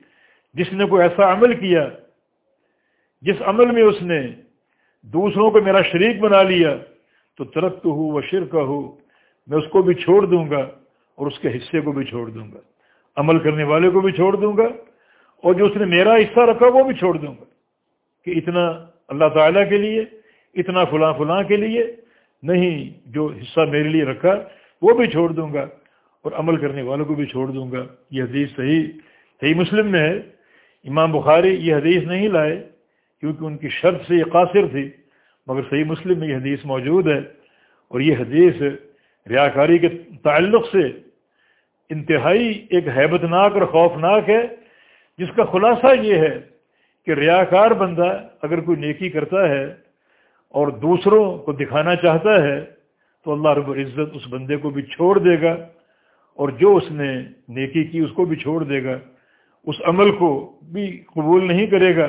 جس نے کوئی ایسا عمل کیا، جس عمل میں اس نے دوسروں کو میرا شریک بنا لیا، تو ترقت ہو و شرک ہو میں اس کو بھی چھوڑ دوں گا اور اس کے حصے کو بھی چھوڑ دوں گا، عمل کرنے والے کو بھی چھوڑ دوں گا اور جو اس نے میرا حصہ رکھا وہ بھی چھوڑ دوں گا کہ اتنا اللہ تعالیٰ کے لیے، اتنا فلاں فلاں کے لیے، نہیں جو حصہ میرے لیے رکھا وہ بھی چھوڑ دوں گا اور عمل کرنے والوں کو بھی چھوڑ دوں گا۔ یہ حدیث صحیح صحیح مسلم میں ہے۔ امام بخاری یہ حدیث نہیں لائے کیونکہ ان کی شرط سے یہ قاصر تھی، مگر صحیح مسلم میں یہ حدیث موجود ہے اور یہ حدیث ریاکاری کے تعلق سے انتہائی ایک حیبت ناک اور خوفناک ہے، جس کا خلاصہ یہ ہے کہ ریاکار بندہ اگر کوئی نیکی کرتا ہے اور دوسروں کو دکھانا چاہتا ہے تو اللہ رب العزت اس بندے کو بھی چھوڑ دے گا اور جو اس نے نیکی کی اس کو بھی چھوڑ دے گا۔ اس عمل کو بھی قبول نہیں کرے گا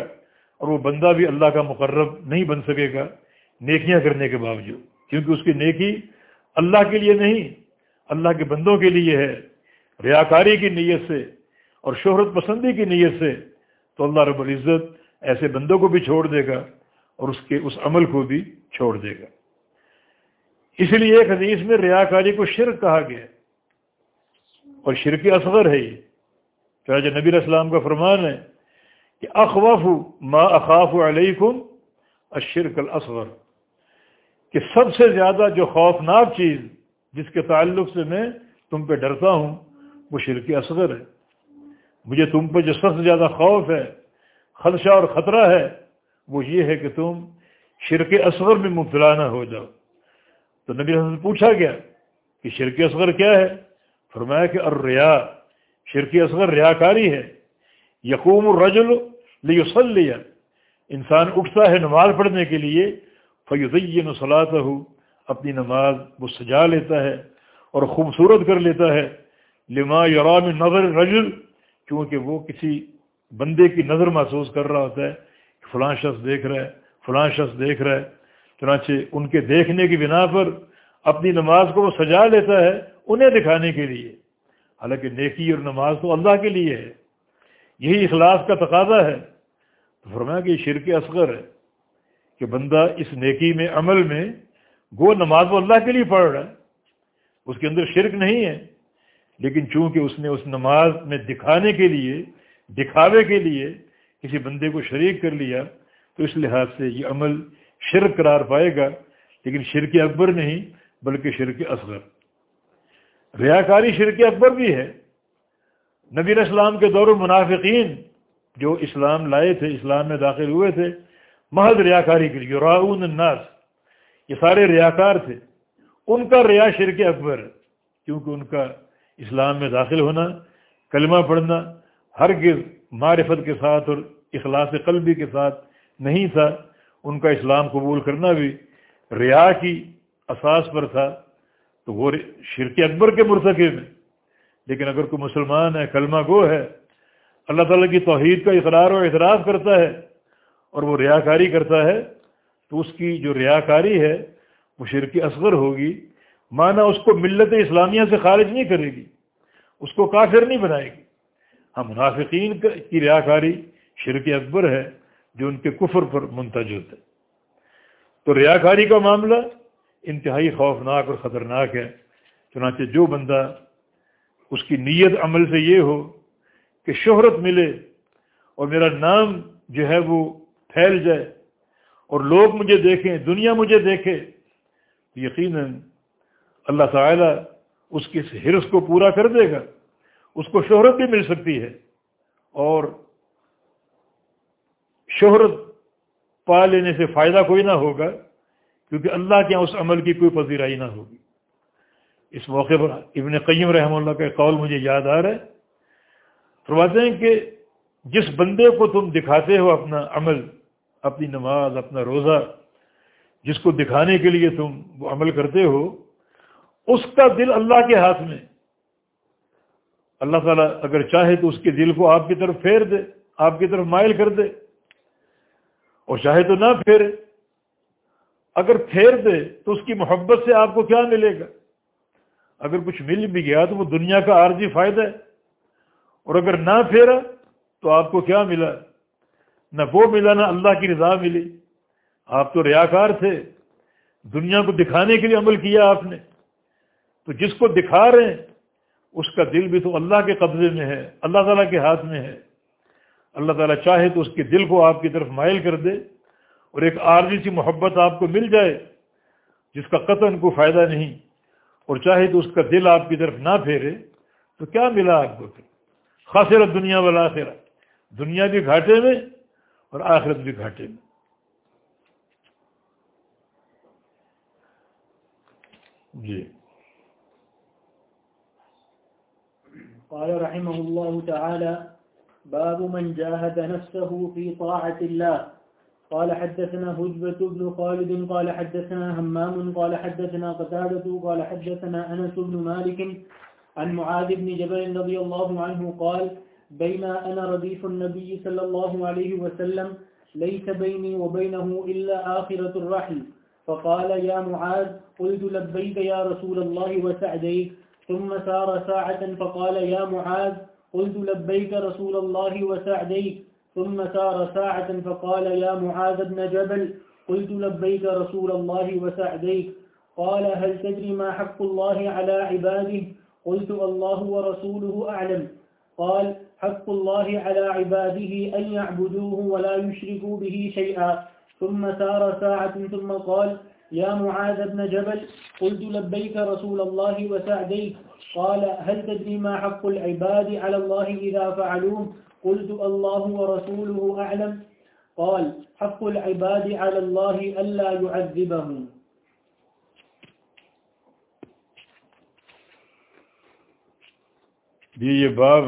اور وہ بندہ بھی اللہ کا مقرب نہیں بن سکے گا نیکیاں کرنے کے باوجود۔ کیونکہ اس کی نیکی اللہ کے لیے نہیں، اللہ کے بندوں کے لیے ہے۔ ریاکاری کی نیت سے اور شہرت پسندی کی نیت سے تو اللہ رب العزت ایسے بندوں کو بھی چھوڑ دے گا اور اس کے، اس عمل کو بھی چھوڑ دے گا۔ اس لیے ایک حدیث میں ریاکاری کو شرک کہا گیا اور شرک اصغر ہے یہ۔ چاہے نبی اسلام کا فرمان ہے کہ اخوف ما اخاف علیکم الشرک الاصغر، کہ سب سے زیادہ جو خوفناک چیز جس کے تعلق سے میں تم پہ ڈرتا ہوں، وہ شرک اصغر ہے۔ مجھے تم پہ جو سب سے زیادہ خوف ہے، خدشہ اور خطرہ ہے، وہ یہ ہے کہ تم شرک اصغر میں مبتلا نہ ہو جاؤ۔ تو نبی حسن پوچھا گیا کہ شرک اصغر کیا ہے؟ فرمایا کہ الریا شرک اصغر ریاکاری ہے. یقوم الرجل لیسلی انسان اٹھتا ہے نماز پڑھنے کے لیے فیدین صلاح ہو اپنی نماز وہ سجا لیتا ہے اور خوبصورت کر لیتا ہے. لما یورام نظر رجل کیونکہ وہ کسی بندے کی نظر محسوس کر رہا ہوتا ہے کہ فلاں شخص دیکھ رہا ہے، فلاں شخص دیکھ رہا ہے، چنانچہ ان کے دیکھنے کی بنا پر اپنی نماز کو وہ سجا لیتا ہے انہیں دکھانے کے لیے. حالانکہ نیکی اور نماز تو اللہ کے لیے ہے۔ یہی اخلاص کا تقاضا ہے۔ تو فرمایا کہ یہ شرک اصغر ہے کہ بندہ اس نیکی میں، عمل میں گو نماز وہ اللہ کے لیے پڑھ رہا ہے۔ اس کے اندر شرک نہیں ہے۔ لیکن چونکہ اس نے اس نماز میں دکھانے کے لیے، دکھاوے کے لیے کسی بندے کو شریک کر لیا، تو اس لحاظ سے یہ عمل شرک قرار پائے گا۔ لیکن شرک اکبر نہیں، بلکہ شرک اصغر۔ ریاکاری شرک اکبر بھی ہے۔ نبی اسلام کے دور منافقین جو اسلام لائے تھے، اسلام میں داخل ہوئے تھے، محض ریاکاری کے لیے راؤن الناس، یہ سارے ریاکار تھے۔ ان کا ریا شرک اکبر کیونکہ ان کا اسلام میں داخل ہونا، کلمہ پڑھنا ہر معرفت کے ساتھ اور اخلاص قلبی کے ساتھ نہیں تھا۔ ان کا اسلام قبول کرنا بھی ریا کی اساس پر تھا۔ تو وہ شرک اکبر کے مرتکب میں لیکن اگر کوئی مسلمان ہے، کلمہ گو ہے، اللہ تعالیٰ کی توحید کا اقرار و اعتراف کرتا ہے اور وہ ریاکاری کرتا ہے، تو اس کی جو ریاکاری ہے، وہ شرک اصغر ہوگی۔ مانا اس کو ملت اسلامیہ سے خارج نہیں کرے گی، اس کو کافر نہیں بنائے گی۔ ہاں منافقین کی ریاکاری شرک اکبر ہے، جو ان کے کفر پر منتجد ہے۔ تو ریاکاری کا معاملہ انتہائی خوفناک اور خطرناک ہے۔ چنانچہ جو بندہ اس کی نیت عمل سے یہ ہو کہ شہرت ملے اور میرا نام جو ہے وہ پھیل جائے اور لوگ مجھے دیکھیں، دنیا مجھے دیکھے، یقیناً اللہ تعالیٰ اس کی حرص کو پورا کر دے گا، اس کو شہرت بھی مل سکتی ہے۔ اور شہرت پا لینے سے فائدہ کوئی نہ ہوگا۔ کیونکہ اللہ کے اس عمل کی کوئی پذیرائی نہ ہوگی۔ اس موقع پر ابن قیم رحمہ اللہ کا قول مجھے یاد آ رہا ہے۔ فرماتے ہیں کہ جس بندے کو تم دکھاتے ہو اپنا عمل، اپنی نماز، اپنا روزہ، جس کو دکھانے کے لیے تم وہ عمل کرتے ہو، اس کا دل اللہ کے ہاتھ میں۔ اللہ تعالیٰ اگر چاہے تو اس کے دل کو آپ کی طرف پھیر دے، آپ کی طرف مائل کر دے۔ اور چاہے تو نہ پھیرے۔ اگر پھیر دے تو اس کی محبت سے آپ کو کیا ملے گا؟ اگر کچھ مل بھی گیا تو وہ دنیا کا عارضی فائدہ ہے۔ اور اگر نہ پھیرا تو آپ کو کیا ملا؟ نہ وہ ملا نہ اللہ کی رضا ملی۔ آپ تو ریاکار تھے۔ دنیا کو دکھانے کے لیے عمل کیا آپ نے۔ تو جس کو دکھا رہے ہیں، اس کا دل بھی تو اللہ کے قبضے میں ہے، اللہ تعالیٰ کے ہاتھ میں ہے۔ اللہ تعالیٰ چاہے تو اس کے دل کو آپ کی طرف مائل کر دے۔ اور ایک عارضی سی محبت آپ کو مل جائے، جس کا قطن کو فائدہ نہیں، اور چاہے تو اس کا دل آپ کی طرف نہ پھیرے، تو کیا ملا آپ کو پھر؟ خاصرت دنیا والا آخرت دنیا بھی گھاٹے میں اور آخرت بھی گھاٹے میں۔ جی۔ قال رحمه الله تعالى، باب من جاهد نفسه في طاعة الله. قال حدثنا هجبة بن خالد، قال حدثنا همام قال حدثنا قتادة، قال حدثنا أنس بن مالك عن معاذ بن جبل رضي الله عنه قال بين أنا رديف النبي صلى الله عليه وسلم، ليس بيني وبينه إلا آخرة الرحل. فقال يا معاذ، قلت لبيك يا رسول الله وسعديك. ثم سار ساعة فقال يا معاذ، قلت لبيك رسول الله وسعديك. ثم سار ساعة فقال يا معاذ بن جبل قلت لبيك رسول الله وسعديك. قال هل تدري ما حق الله على عباده؟ قلت الله ورسوله أعلم. قال حق الله على عباده أن يعبدوه ولا يشركوا به شيئا. ثم سار ساعة ثم قال يا معاذ بن جبل قلت لبيك رسول الله وسعديك. قال هل تدري ما حق العباد على الله إذا فعلوه؟ قلت الله ورسوله أعلم. قال، حق العباد على الله ألا يعذبهم. یہ باب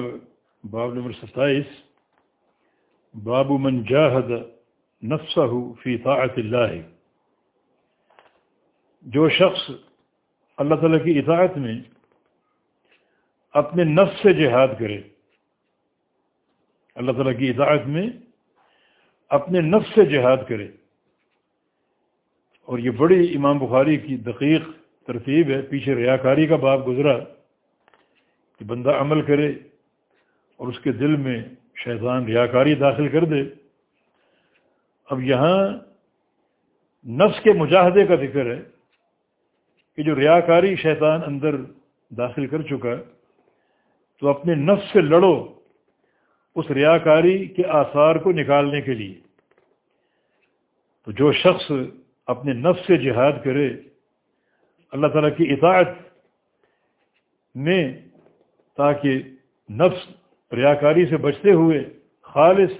باب نمبر ستائیس باب من جاہد نفسه فی طاعت اللہ جو شخص اللہ تعالیٰ کی اطاعت میں اپنے نفس سے جہاد کرے اللہ تعالیٰ کی اطاعت میں اپنے نفس سے جہاد کرے۔ اور یہ بڑی امام بخاری کی دقیق ترتیب ہے، پیچھے ریاکاری کا باب گزرا کہ بندہ عمل کرے اور اس کے دل میں شیطان ریاکاری داخل کر دے۔ اب یہاں نفس کے مجاہدے کا ذکر ہے کہ جو ریاکاری شیطان اندر داخل کر چکا تو اپنے نفس سے لڑو۔ اس ریاکاری کے آثار کو نکالنے کے لیے۔ تو جو شخص اپنے نفس سے جہاد کرے، اللہ تعالیٰ کی اطاعت میں تاکہ نفس ریاکاری سے بچتے ہوئے خالص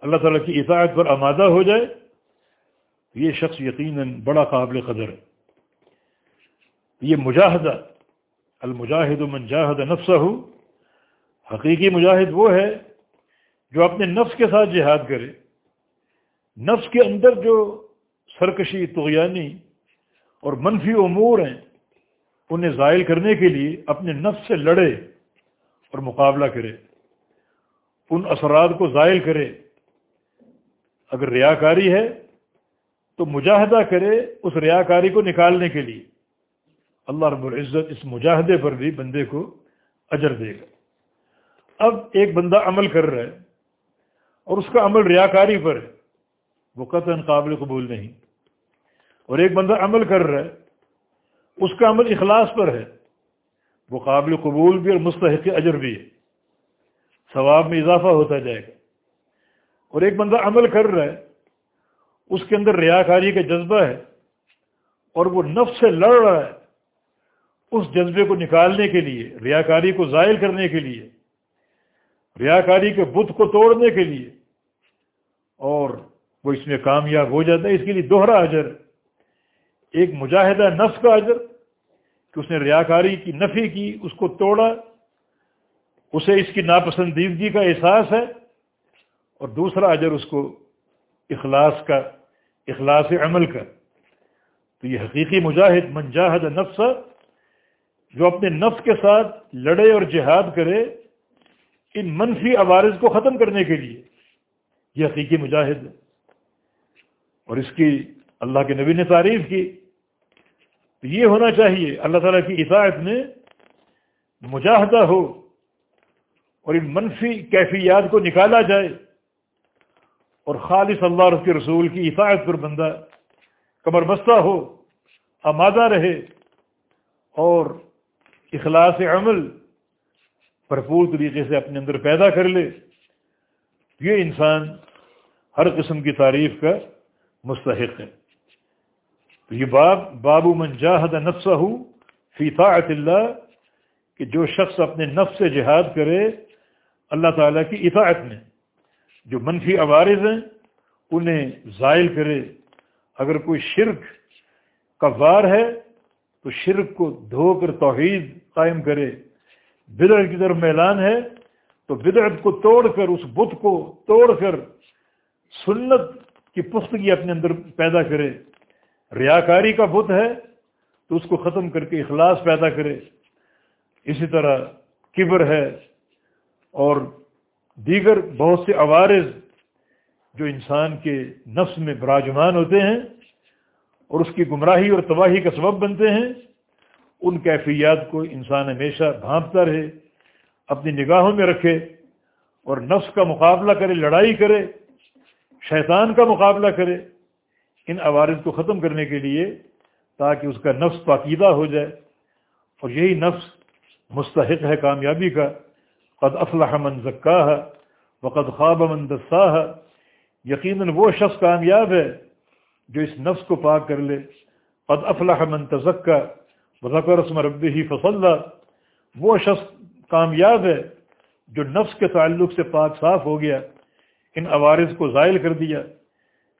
اللہ تعالیٰ کی اطاعت پر آمادہ ہو جائے، یہ شخص یقیناً بڑا قابل قدر ہے۔ یہ مجاہدہ، المجاہد من جاہد نفسہ ہو حقیقی مجاہد وہ ہے جو اپنے نفس کے ساتھ جہاد کرے، نفس کے اندر جو سرکشی تغیانی اور منفی امور ہیں، انہیں زائل کرنے کے لیے اپنے نفس سے لڑے اور مقابلہ کرے۔ ان اثرات کو زائل کرے۔ اگر ریاکاری ہے تو مجاہدہ کرے اس ریاکاری کو نکالنے کے لیے۔ اللہ رب العزت اس مجاہدے پر بھی بندے کو اجر دے گا۔ اب ایک بندہ عمل کر رہا ہے اور اس کا عمل ریاکاری پر ہے، وہ قطن قابل قبول نہیں۔ اور ایک بندہ عمل کر رہا ہے، اس کا عمل اخلاص پر ہے، وہ قابل قبول بھی اور مستحق اجر بھی ہے۔ ثواب میں اضافہ ہوتا جائے گا۔ اور ایک بندہ عمل کر رہا ہے، اس کے اندر ریاکاری کا جذبہ ہے، اور وہ نفس سے لڑ رہا ہے، اس جذبے کو نکالنے کے لیے، ریاکاری کو زائل کرنے کے لیے۔ ریاکاری کے بت کو توڑنے کے لیے۔ اور وہ اس میں کامیاب ہو جاتا ہے۔ اس کے لیے دوہرا اجر۔ ایک مجاہدہ نفس کا اجر۔ کہ اس نے ریاکاری کی نفی کی، اس کو توڑا۔ اسے اس کی ناپسندیدگی کا احساس ہے۔ اور دوسرا اجر اس کو اخلاص کا، اخلاص عمل کا۔ تو یہ حقیقی مجاہد منجاہد نفس جو اپنے نفس کے ساتھ لڑے اور جہاد کرے ان منفی عوارض کو ختم کرنے کے لیے یہ حقیقی مجاہد ہے اور اس کی اللہ کے نبی نے تعریف کی۔ تو یہ ہونا چاہیے، اللہ تعالیٰ کی اطاعت میں مجاہدہ ہو اور ان منفی کیفیات کو نکالا جائے اور خالص اللہ رس کے رسول کی اطاعت پر بندہ کمر بستہ ہو، آمادہ رہے اور اخلاص عمل بھرپور طریقے سے اپنے اندر پیدا کر لے، یہ انسان ہر قسم کی تعریف کا مستحق ہے۔ تو یہ باب، بابو من جاہد نفسہ فی طاعت اللہ، کہ جو شخص اپنے نفس سے جہاد کرے، اللہ تعالیٰ کی اطاعت میں جو منفی عوارض ہیں، انہیں زائل کرے۔ اگر کوئی شرک کا وار ہے، تو شرک کو دھو کر توحید قائم کرے۔ بدعت کی طرف میلان ہے، تو بدعت کو توڑ کر، اس بت کو توڑ کر سنت کی پختگی اپنے اندر پیدا کرے۔ ریاکاری کا بت ہے، تو اس کو ختم کر کے اخلاص پیدا کرے۔ اسی طرح کبر ہے، اور دیگر بہت سے عوارض جو انسان کے نفس میں براجمان ہوتے ہیں اور اس کی گمراہی اور تباہی کا سبب بنتے ہیں۔ ان کیفیات کو انسان ہمیشہ بھانپتا رہے، اپنی نگاہوں میں رکھے اور نفس کا مقابلہ کرے، لڑائی کرے، شیطان کا مقابلہ کرے، ان عوارض کو ختم کرنے کے لیے تاکہ اس کا نفس پاکیدہ ہو جائے۔ اور یہی نفس مستحق ہے کامیابی کا۔ قد افلح من زکا ہے وقد خواب من دسا ہے یقیناً وہ شخص کامیاب ہے جو اس نفس کو پاک کر لے۔ قد افلح من تزکا۔ مطلب بذکر رسم رب ہی فصل وہ شخص کامیاب ہے جو نفس کے تعلق سے پاک صاف ہو گیا، ان عوارض کو زائل کر دیا،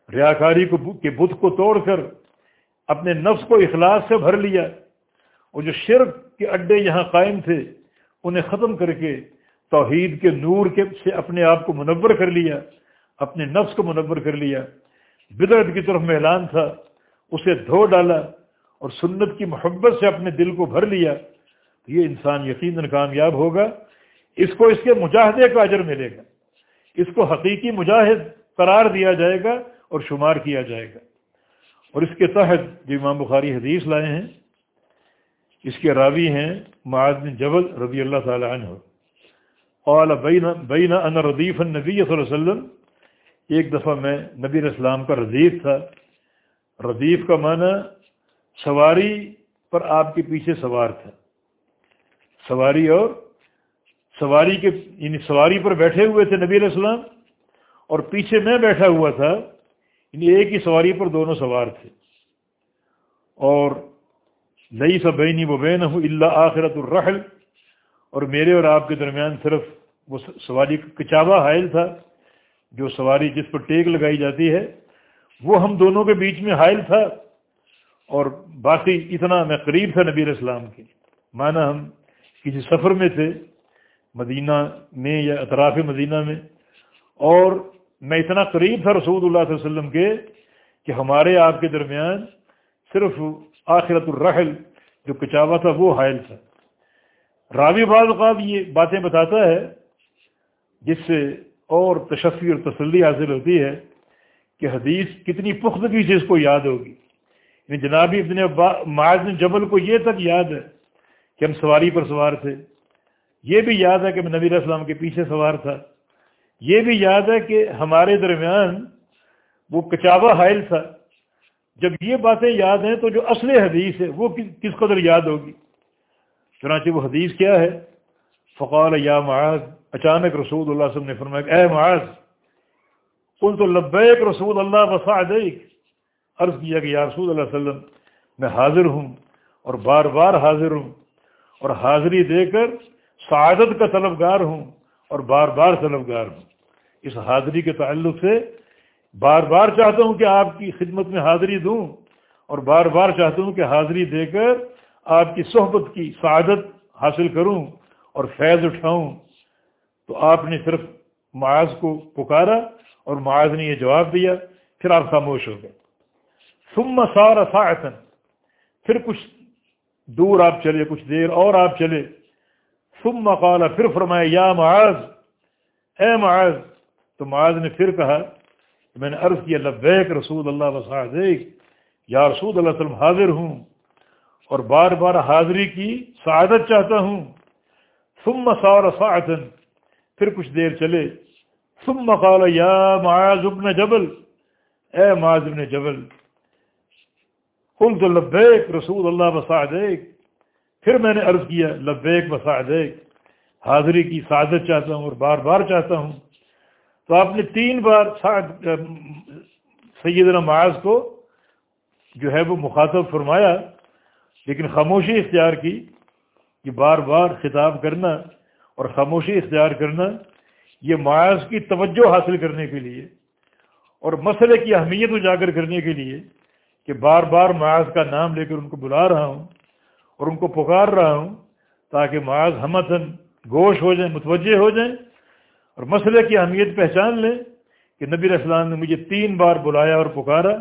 ریاکاری کو کے بدھ کو توڑ کر اپنے نفس کو اخلاص سے بھر لیا، اور جو شرک کے اڈے یہاں قائم تھے، انہیں ختم کر کے توحید کے نور کے سے اپنے آپ کو منور کر لیا، اپنے نفس کو منور کر لیا۔ بدرت کی طرف میں اعلان تھا، اسے دھو ڈالا اور سنت کی محبت سے اپنے دل کو بھر لیا، تو یہ انسان یقیناً کامیاب ہوگا۔ اس کو اس کے مجاہدے کا اجر ملے گا۔ اس کو حقیقی مجاہد قرار دیا جائے گا اور شمار کیا جائے گا۔ اور اس کے تحت جو امام بخاری حدیث لائے ہیں، اس کے راوی ہیں بن جبل رضی اللہ تعالی عنہ۔ قال بین ان ردیف النبی صلی اللہ علیہ وسلم، ایک دفعہ میں نبی اسلام کا ردیف تھا۔ ردیف کا معنی سواری پر آپ کے پیچھے سوار تھا سواری اور سواری کے یعنی سواری پر بیٹھے ہوئے تھے نبی علیہ السلام، اور پیچھے میں بیٹھا ہوا تھا یعنی ایک ہی سواری پر دونوں سوار تھے۔ اور نئی سب بینی و بین ہوں اللہ آخرت الرحل، اور میرے اور آپ کے درمیان صرف وہ سواری کچاوا حائل تھا، جو سواری جس پر ٹیک لگائی جاتی ہے، وہ ہم دونوں کے بیچ میں حائل تھا۔ اور باقی اتنا میں قریب تھا نبی السلام کے۔ مانا ہم کسی سفر میں تھے، مدینہ میں یا اطراف مدینہ میں۔ اور میں اتنا قریب تھا رسول اللہ صلی اللہ علیہ وسلم کے کہ ہمارے آپ کے درمیان صرف آخرت الرحل جو کچاوا تھا وہ حائل تھا۔ راوی بعض اوقات یہ باتیں بتاتا ہے، جس سے اور تشفی اور تسلی حاصل ہوتی ہے کہ حدیث کتنی پختگی سے اس کو یاد ہوگی۔ یعنی جنابی ابن معاذ جبل کو یہ تک یاد ہے کہ ہم سواری پر سوار تھے۔ یہ بھی یاد ہے کہ میں نبی علیہ السلام کے پیچھے سوار تھا۔ یہ بھی یاد ہے کہ ہمارے درمیان وہ کچاوا حائل تھا۔ جب یہ باتیں یاد ہیں تو جو اصل حدیث ہے وہ کس قدر یاد ہوگی؟ چنانچہ وہ حدیث کیا ہے؟ فقال یا معاذ، اچانک رسول اللہ وسلم نے فرمایا اے معاذ کل تو لبیک رسول اللہ وسعدیک۔ عرض کیا کہ یا رسول اللہ علیہ وسلم، میں حاضر ہوں اور بار بار حاضر ہوں اور حاضری دے کر سعادت کا طلبگار ہوں اور بار بار طلبگار ہوں۔ اس حاضری کے تعلق سے بار بار چاہتا ہوں کہ آپ کی خدمت میں حاضری دوں اور بار بار چاہتا ہوں کہ حاضری دے کر آپ کی صحبت کی سعادت حاصل کروں اور فیض اٹھاؤں۔ تو آپ نے صرف معاذ کو پکارا اور معاذ نے یہ جواب دیا، پھر آپ خاموش ہو گئے۔ ثم سارا ساعتن پھر کچھ دور آپ چلے، کچھ دیر اور آپ چلے. ثم قال، پھر فرمایا، یا معاذ، اے معاذ. تو معاذ نے پھر کہا کہ میں نے عرض کیا، لبیک رسول اللہ وسعد یا رسول اللہ وسلم، حاضر ہوں. اور بار بار حاضری کی سعادت چاہتا ہوں. ثم سار ساعتن پھر کچھ دیر چلے. ثم قال، یا معاذ ابن جبل. اے معاذ ابن جبل قلت لبیک رسول اللہ وسعدیک پھر میں نے عرض کیا، لبیک وسعدیک حاضری کی سعادت چاہتا ہوں اور بار بار چاہتا ہوں۔ تو آپ نے تین بار سیدنا معاذ کو جو ہے وہ مخاطب فرمایا، لیکن خاموشی اختیار کی کہ بار بار خطاب کرنا اور خاموشی اختیار کرنا یہ معاذ کی توجہ حاصل کرنے کے لیے اور مسئلے کی اہمیت اجاگر کرنے کے لیے کہ بار بار معاذ کا نام لے کر ان کو بلا رہا ہوں اور ان کو پکار رہا ہوں تاکہ معاذ ہمتن گوش ہو جائیں، متوجہ ہو جائیں اور مسئلے کی اہمیت پہچان لیں کہ نبی السلام نے مجھے تین بار بلایا اور پکارا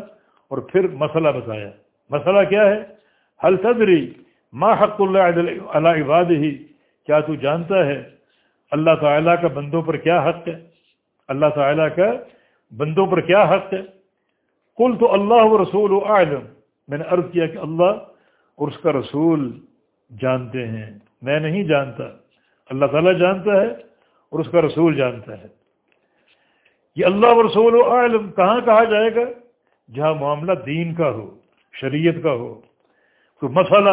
اور پھر مسئلہ بتایا۔ مسئلہ کیا ہے؟ حل صدری ما حق اللہ علیہ عباد ہی کیا تو جانتا ہے؟ اللہ تعالیٰ کا بندوں پر کیا حق ہے؟ اللہ تعالیٰ کا بندوں پر کیا حق ہے؟ کل تو اللہ و رسول و عالم میں نے عرض کیا کہ اللہ اور اس کا رسول جانتے ہیں۔ میں نہیں جانتا۔ اللہ تعالیٰ جانتا ہے اور اس کا رسول جانتا ہے۔ یہ اللہ و رسول و عالم کہاں کہا جائے گا؟ جہاں معاملہ دین کا ہو، شریعت کا ہو۔ کوئی مسئلہ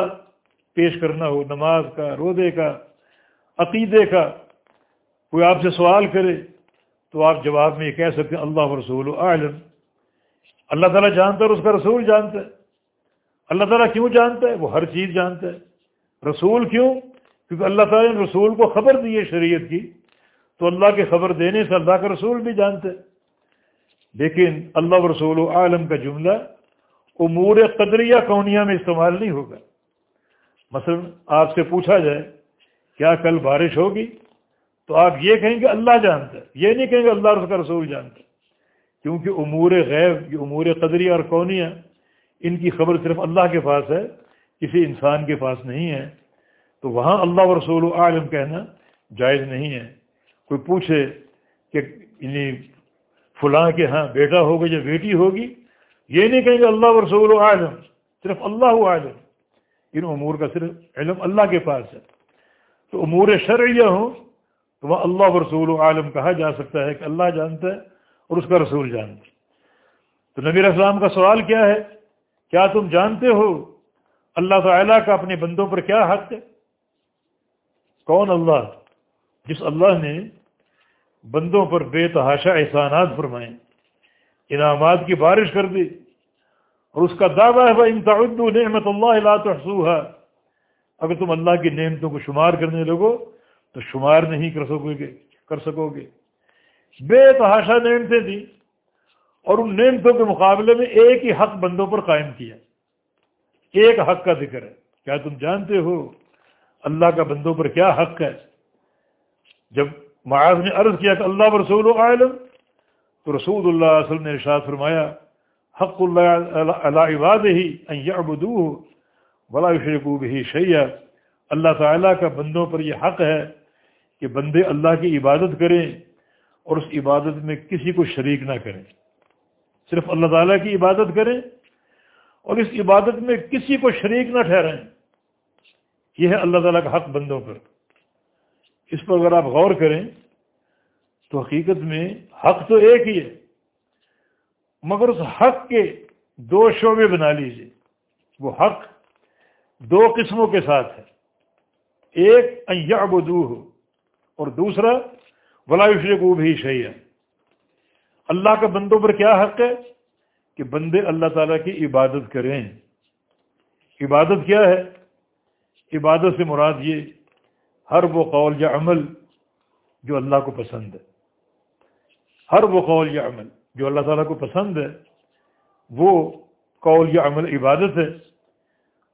پیش کرنا ہو، نماز کا رودے کا، عقیدے کا۔ کوئی آپ سے سوال کرے تو آپ جواب میں یہ کہہ سکتے ہیں، اللہ و رسول عالم اللہ تعالیٰ جانتا ہے اور اس کا رسول جانتا ہے۔ اللہ تعالیٰ کیوں جانتا ہے؟ وہ ہر چیز جانتا ہے۔ رسول کیوں؟ کیونکہ اللہ تعالیٰ نے رسول کو خبر دی ہے شریعت کی۔ تو اللہ کے خبر دینے سے اللہ کا رسول بھی جانتے لیکن اللہ و رسول عالم کا جملہ امور قدریہ کونیا میں استعمال نہیں ہوگا۔ مثلا آپ سے پوچھا جائے، کیا کل بارش ہوگی؟ تو آپ یہ کہیں گے اللہ جانتا ہے۔ یہ نہیں کہیں گے اللہ اس کا رسول جانتا ہے۔ کیونکہ امور غیب یہ امور قدریہ اور کونیا ان کی خبر صرف اللہ کے پاس ہے، کسی انسان کے پاس نہیں ہے۔ تو وہاں اللہ و رسول عالم کہنا جائز نہیں ہے۔ کوئی پوچھے کہ یعنی فلاں کے ہاں بیٹا ہوگا یا بیٹی ہوگی، یہ نہیں کہیں گے اللہ و رسول عالم، صرف اللہ عالم۔ ان امور کا صرف علم اللہ کے پاس ہے۔ تو امور شرعیہ ہوں تو وہ اللہ و رسول عالم کہا جا سکتا ہے کہ اللہ جانتا ہے اور اس کا رسول جانتا ہے تو نبی اسلام کا سوال کیا ہے؟ کیا تم جانتے ہو اللہ تعالیٰ کا اپنے بندوں پر کیا حق ہے؟ کون اللہ؟ جس اللہ نے بندوں پر بے تحاشا احسانات فرمائے، انعامات کی بارش کر دی، اور اس کا دعویٰ ہے بھائی انتعدو نعمت اللہ لا تحصوها۔ اگر تم اللہ کی نعمتوں کو شمار کرنے لگو، تو شمار نہیں کر سکو گے، کر سکو گے۔ بے تحاشا نعمتیں دی اور ان نعمتوں کے مقابلے میں ایک ہی حق بندوں پر قائم کیا۔ ایک حق کا ذکر ہے۔ کیا تم جانتے ہو اللہ کا بندوں پر کیا حق ہے؟ جب معاذ نے عرض کیا کہ اللہ رسول عالم، تو رسول اللہ علیہ وسلم نے ارشاد فرمایا، حق اللہ اللہ عباد ہی ابدو بلا شریقوب ہی شیعہ اللہ تعالیٰ کا بندوں پر یہ حق ہے کہ بندے اللہ کی عبادت کریں۔ اور اس عبادت میں کسی کو شریک نہ کریں۔ صرف اللہ تعالیٰ کی عبادت کریں اور اس عبادت میں کسی کو شریک نہ ٹھہرائیں۔ یہ ہے اللہ تعالیٰ کا حق بندوں پر۔ اس پر اگر آپ غور کریں تو حقیقت میں حق تو ایک ہی ہے، مگر اس حق کے دو شعبے بنا لیجیے وہ حق دو قسموں کے ساتھ ہے، ایک ابدو ہو اور دوسرا ولا کو بھی شہیہ اللہ کا بندوں پر کیا حق ہے؟ کہ بندے اللہ تعالیٰ کی عبادت کریں۔ عبادت کیا ہے؟ عبادت سے مراد یہ، ہر وہ قول یا عمل جو اللہ کو پسند ہے۔ ہر وہ قول یا عمل جو اللہ تعالیٰ کو پسند ہے، وہ قول یا عمل عبادت ہے۔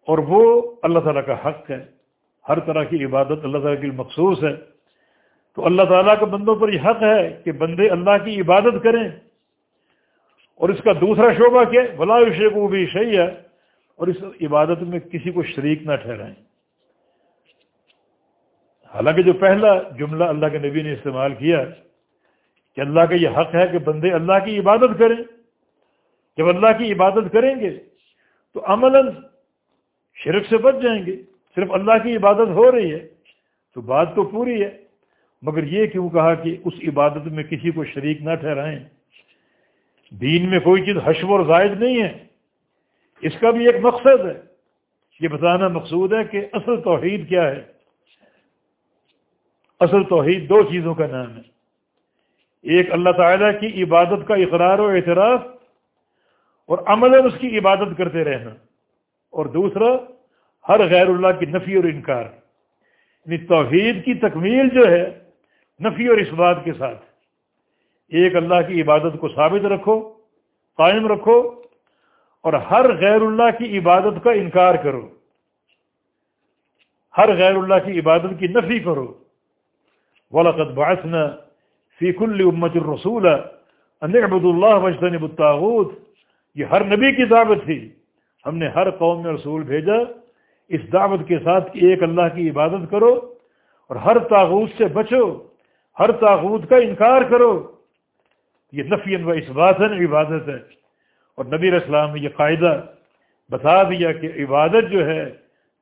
اور وہ اللہ تعالیٰ کا حق ہے۔ ہر طرح کی عبادت اللہ تعالیٰ کی مخصوص ہے۔ تو اللہ تعالیٰ کے بندوں پر یہ حق ہے کہ بندے اللہ کی عبادت کریں۔ اور اس کا دوسرا شعبہ کیا بلا شیخ وہ بھی صحیح ہے اور اس عبادت میں کسی کو شریک نہ ٹھہرائیں۔ حالانکہ جو پہلا جملہ اللہ کے نبی نے استعمال کیا کہ اللہ کا یہ حق ہے کہ بندے اللہ کی عبادت کریں۔ جب اللہ کی عبادت کریں گے تو عمل شرک سے بچ جائیں گے۔ صرف اللہ کی عبادت ہو رہی ہے تو بات تو پوری ہے۔ مگر یہ کیوں کہا کہ اس عبادت میں کسی کو شریک نہ ٹھہرائیں۔ دین میں کوئی چیز حشو اور زائد نہیں ہے۔ اس کا بھی ایک مقصد ہے۔ یہ بتانا مقصود ہے کہ اصل توحید کیا ہے؟ اصل توحید دو چیزوں کا نام ہے۔ ایک اللہ تعالیٰ کی عبادت کا اقرار و اعتراف اور عمل اس کی عبادت کرتے رہنا۔ اور دوسرا، ہر غیر اللہ کی نفی اور انکار۔ یعنی توحید کی تکمیل جو ہے نفی اور اس بات کے ساتھ۔ ایک اللہ کی عبادت کو ثابت رکھو، قائم رکھو اور ہر غیر اللہ کی عبادت کا انکار کرو۔ ہر غیر اللہ کی عبادت کی نفی کرو۔ ولاقت باعثنا فی کل الرسول انبد اللہ وجدن الطاغوت۔ یہ ہر نبی کی دعوت تھی۔ ہم نے ہر قوم میں رسول بھیجا۔ اس دعوت کے ساتھ کہ ایک اللہ کی عبادت کرو اور ہر تاغوت سے بچو۔ ہر تاغوت کا انکار کرو۔ یہ نفی و اسبات عبادت ہے۔ اور نبی اسلام نے یہ قاعدہ بتا دیا کہ عبادت جو ہے،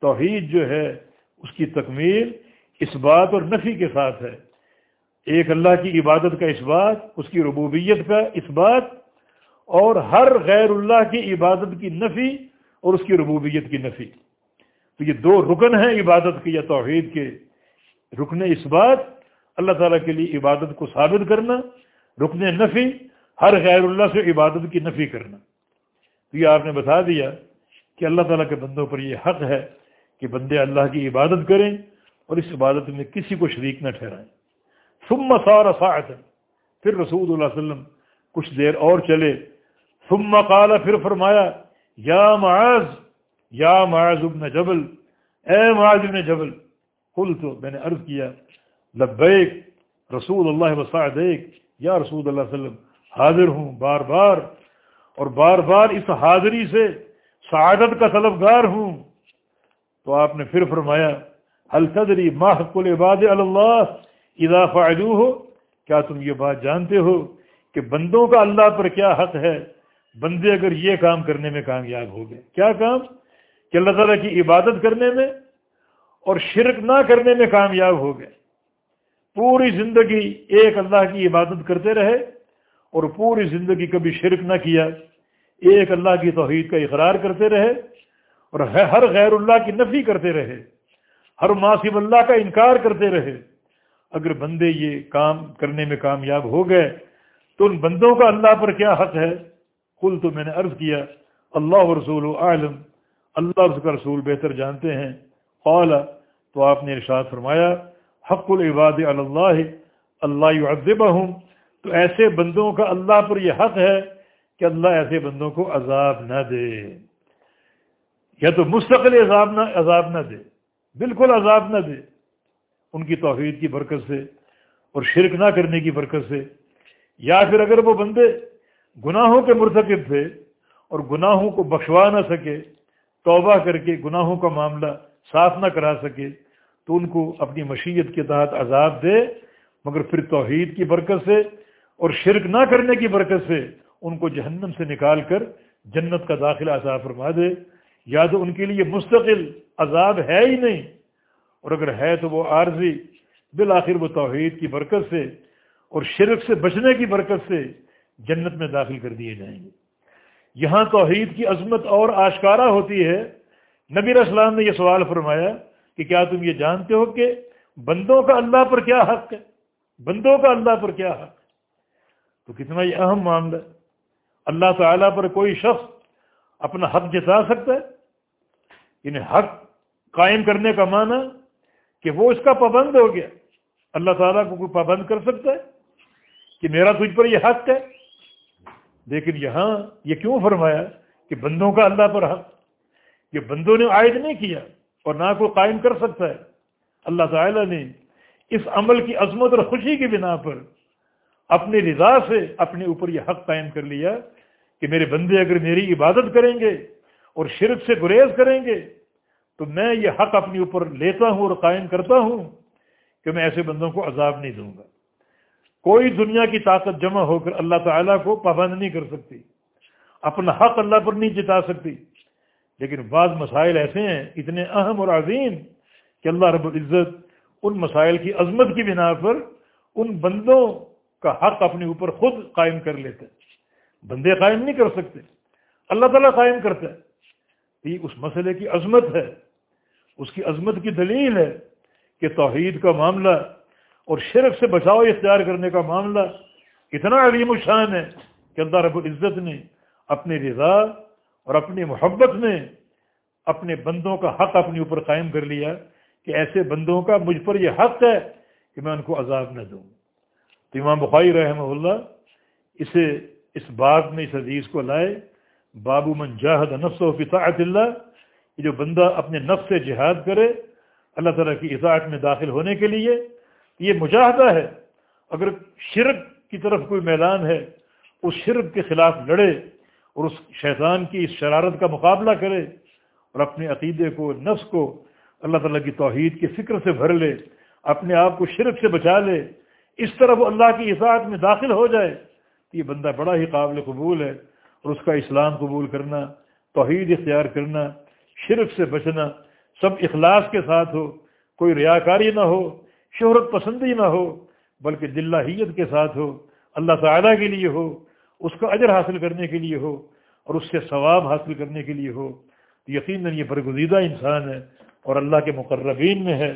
توحید جو ہے، اس کی تکمیل اس بات اور نفی کے ساتھ ہے۔ ایک اللہ کی عبادت کا اس بات اس کی ربوبیت کا اس بات اور ہر غیر اللہ کی عبادت کی نفی اور اس کی ربوبیت کی نفی۔ تو یہ دو رکن ہیں عبادت کے یا توحید کے۔ رکن اس بات اللہ تعالیٰ کے لیے عبادت کو ثابت کرنا، رکن نفی، ہر غیر اللہ سے عبادت کی نفی کرنا۔ تو یہ آپ نے بتا دیا کہ اللہ تعالیٰ کے بندوں پر یہ حق ہے کہ بندے اللہ کی عبادت کریں اور اس عبادت میں کسی کو شریک نہ ٹھہرائیں۔ ثم سار ساعت پھر رسول اللہ علیہ وسلم کچھ دیر اور چلے۔ ثم قال، پھر فرمایا، یا معاذ یا معاذ ابن جبل، اے معاذ ابن جبل قل تو میں نے عرض کیا لبیک، رسول اللہ وسعدیک، یا رسول اللہ علیہ وسلم، حاضر ہوں بار بار، اور بار بار اس حاضری سے سعادت کا طلبگار ہوں۔ تو آپ نے پھر فرمایا تدری ماہ کل عباد اللہ اضافہ ہو کیا تم یہ بات جانتے ہو کہ بندوں کا اللہ پر کیا حق ہے؟ بندے اگر یہ کام کرنے میں کامیاب ہو گئے، کیا کام؟ کہ اللہ تعالیٰ کی عبادت کرنے میں اور شرک نہ کرنے میں کامیاب ہو گئے۔ پوری زندگی ایک اللہ کی عبادت کرتے رہے اور پوری زندگی کبھی شرک نہ کیا۔ ایک اللہ کی توحید کا اقرار کرتے رہے اور ہر غیر اللہ کی نفی کرتے رہے۔ ہر معصب اللہ کا انکار کرتے رہے۔ اگر بندے یہ کام کرنے میں کامیاب ہو گئے تو ان بندوں کا اللہ پر کیا حق ہے؟ کل تو میں نے عرض کیا، اللہ رسول عالم، اللہ اس کا رسول بہتر جانتے ہیں۔ قال، تو آپ نے ارشاد فرمایا حق العباد اللہ اللہ ہوں تو ایسے بندوں کا اللہ پر یہ حق ہے کہ اللہ ایسے بندوں کو عذاب نہ دے. یا تو مستقل عذاب نہ عذاب نہ دے، بالکل عذاب نہ دے، ان کی توحید کی برکت سے اور شرک نہ کرنے کی برکت سے. یا پھر اگر وہ بندے گناہوں کے مرتکب تھے اور گناہوں کو بخشوا نہ سکے، توبہ کر کے گناہوں کا معاملہ صاف نہ کرا سکے تو ان کو اپنی مشیت کے تحت عذاب دے، مگر پھر توحید کی برکت سے اور شرک نہ کرنے کی برکت سے ان کو جہنم سے نکال کر جنت کا داخلہ عذاب فرما دے۔ یا تو ان کے لیے مستقل عذاب ہے ہی نہیں، اور اگر ہے تو وہ عارضی، بالآخر وہ توحید کی برکت سے اور شرک سے بچنے کی برکت سے جنت میں داخل کر دیے جائیں گے۔ یہاں توحید کی عظمت اور آشکارا ہوتی ہے۔ نبی اسلام نے یہ سوال فرمایا کہ کیا تم یہ جانتے ہو کہ بندوں کا اللہ پر کیا حق ہے؟ بندوں کا اللہ پر کیا حق تو کتنا یہ اہم معاملہ ہے۔ اللہ تعالیٰ پر کوئی شخص اپنا حق جتا سکتا ہے؟ یعنی حق قائم کرنے کا معنی کہ وہ اس کا پابند ہو گیا۔ اللہ تعالیٰ کو کوئی پابند کر سکتا ہے کہ میرا تجھ پر یہ حق ہے؟ لیکن یہاں یہ کیوں فرمایا کہ بندوں کا اللہ پر حق؟ یہ بندوں نے عائد نہیں کیا۔ اور نہ کوئی قائم کر سکتا ہے۔ اللہ تعالیٰ نے اس عمل کی عظمت اور خوشی کی بنا پر اپنی رضا سے اپنے اوپر یہ حق قائم کر لیا کہ میرے بندے اگر میری عبادت کریں گے اور شرک سے گریز کریں گے، تو میں یہ حق اپنے اوپر لیتا ہوں اور قائم کرتا ہوں کہ میں ایسے بندوں کو عذاب نہیں دوں گا۔ کوئی دنیا کی طاقت جمع ہو کر اللہ تعالیٰ کو پابند نہیں کر سکتی۔ اپنا حق اللہ پر نہیں جتا سکتی۔ لیکن بعض مسائل ایسے ہیں اتنے اہم اور عظیم کہ اللہ رب العزت ان مسائل کی عظمت کی بنا پر ان بندوں کا حق اپنے اوپر خود قائم کر لیتے بندے قائم نہیں کر سکتے۔ اللہ تعالیٰ قائم کرتا ہے۔ یہ اس مسئلے کی عظمت ہے۔ اس کی عظمت کی دلیل ہے کہ توحید کا معاملہ اور شرک سے بچاؤ اختیار کرنے کا معاملہ اتنا علیم الشان ہے کہ اللہ رب العزت نے اپنی رضا اور اپنی محبت میں اپنے بندوں کا حق اپنے اوپر قائم کر لیا کہ ایسے بندوں کا مجھ پر یہ حق ہے کہ میں ان کو عذاب نہ دوں۔ تو امام بخاری رحمہ اللہ اسے اس بات میں اس حدیث کو لائے، بابو من جاہد نفس و فطاعت اللہ، یہ جو بندہ اپنے نفس سے جہاد کرے، اللہ تعالیٰ کی اطاعت میں داخل ہونے کے لیے، یہ مجاہدہ ہے۔ اگر شرک کی طرف کوئی میدان ہے، اس شرک کے خلاف لڑے اور اس شیطان کی اس شرارت کا مقابلہ کرے اور اپنے عقیدے کو، نفس کو اللہ تعالیٰ کی توحید کی فکر سے بھر لے، اپنے آپ کو شرک سے بچا لے، اس طرح وہ اللہ کی اطاعت میں داخل ہو جائے، تو یہ بندہ بڑا ہی قابل قبول ہے اور اس کا اسلام قبول کرنا، توحید اختیار کرنا، شرک سے بچنا، سب اخلاص کے ساتھ ہو، کوئی ریاکاری نہ ہو، شہرت پسندی نہ ہو، بلکہ دلہیت کے ساتھ ہو، اللہ تعالیٰ کے لیے ہو اس کا اجر حاصل کرنے کے لیے ہو اور اس سے ثواب حاصل کرنے کے لیے ہو، تو یقیناً یہ برگزیدہ انسان ہے اور اللہ کے مقربین میں ہے،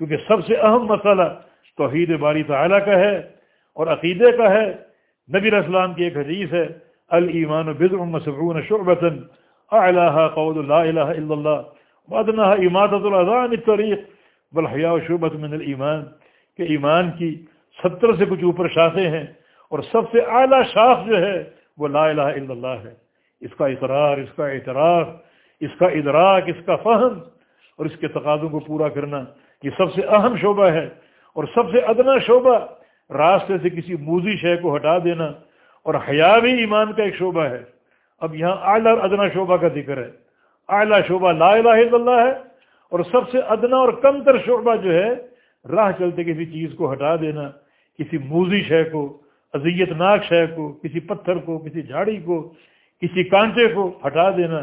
کیونکہ سب سے اہم مسئلہ توحید باری تعالیٰ کا ہے اور عقیدے کا ہے۔ نبی اسلام کی ایک حدیث ہے المان و شعبۃ اعلیٰ قول اللہ الہ الا اللہ وادنہ امادت الضان الطریق بلحیا و شعبت من المان کہ ایمان کی ستر سے کچھ اوپر شاخیں ہیں۔ اور سب سے اعلیٰ شاخ جو ہے وہ لا الہ الا اللہ ہے۔ اس کا اقرار، اس کا اعتراف، اس کا ادراک، اس کا فہم اور اس کے تقاضوں کو پورا کرنا، یہ سب سے اہم شعبہ ہے۔ اور سب سے ادنا شعبہ، راستے سے کسی موزی شے کو ہٹا دینا اور حیا بھی ایمان کا ایک شعبہ ہے۔ اب یہاں اعلیٰ اور ادنا شعبہ کا ذکر ہے۔ اعلیٰ شعبہ لا الہ الا اللہ ہے اور سب سے ادنا اور کم تر شعبہ جو ہے، راہ چلتے کسی چیز کو ہٹا دینا، کسی موزی شے کو اذیت ناک شے کو، کسی پتھر کو، کسی جھاڑی کو، کسی کانٹے کو ہٹا دینا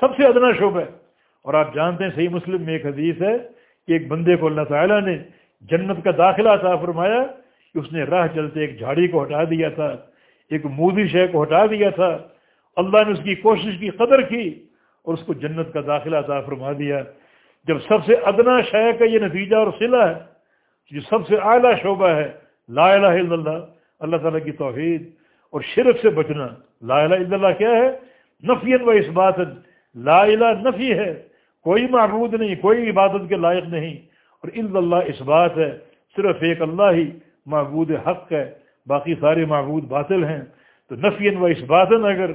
سب سے ادنا شعبہ ہے۔ اور آپ جانتے ہیں صحیح مسلم میں ایک حدیث ہے کہ ایک بندے کو اللہ تعالیٰ نے جنت کا داخلہ تھا فرمایا، کہ اس نے راہ چلتے ایک جھاڑی کو ہٹا دیا تھا، ایک مودی شے کو ہٹا دیا تھا۔ اللہ نے اس کی کوشش کی، قدر کی اور اس کو جنت کا داخلہ تھا فرما دیا۔ جب سب سے ادنا شے کا یہ نتیجہ اور صلہ ہے جو سب سے اعلیٰ شعبہ ہے، لا الہ الا اللہ۔ اللہ تعالیٰ کی توحید اور شرک سے بچنا۔ لا الہ الا اللہ کیا ہے؟ نفی و اس بات۔ لا الہ نفی ہے۔ کوئی معبود نہیں، کوئی عبادت کے لائق نہیں۔ اور الا اللہ اس بات ہے۔ صرف ایک اللہ ہی معبود حق ہے۔ باقی سارے معبود باطل ہیں۔ تو نفی و اس بات اگر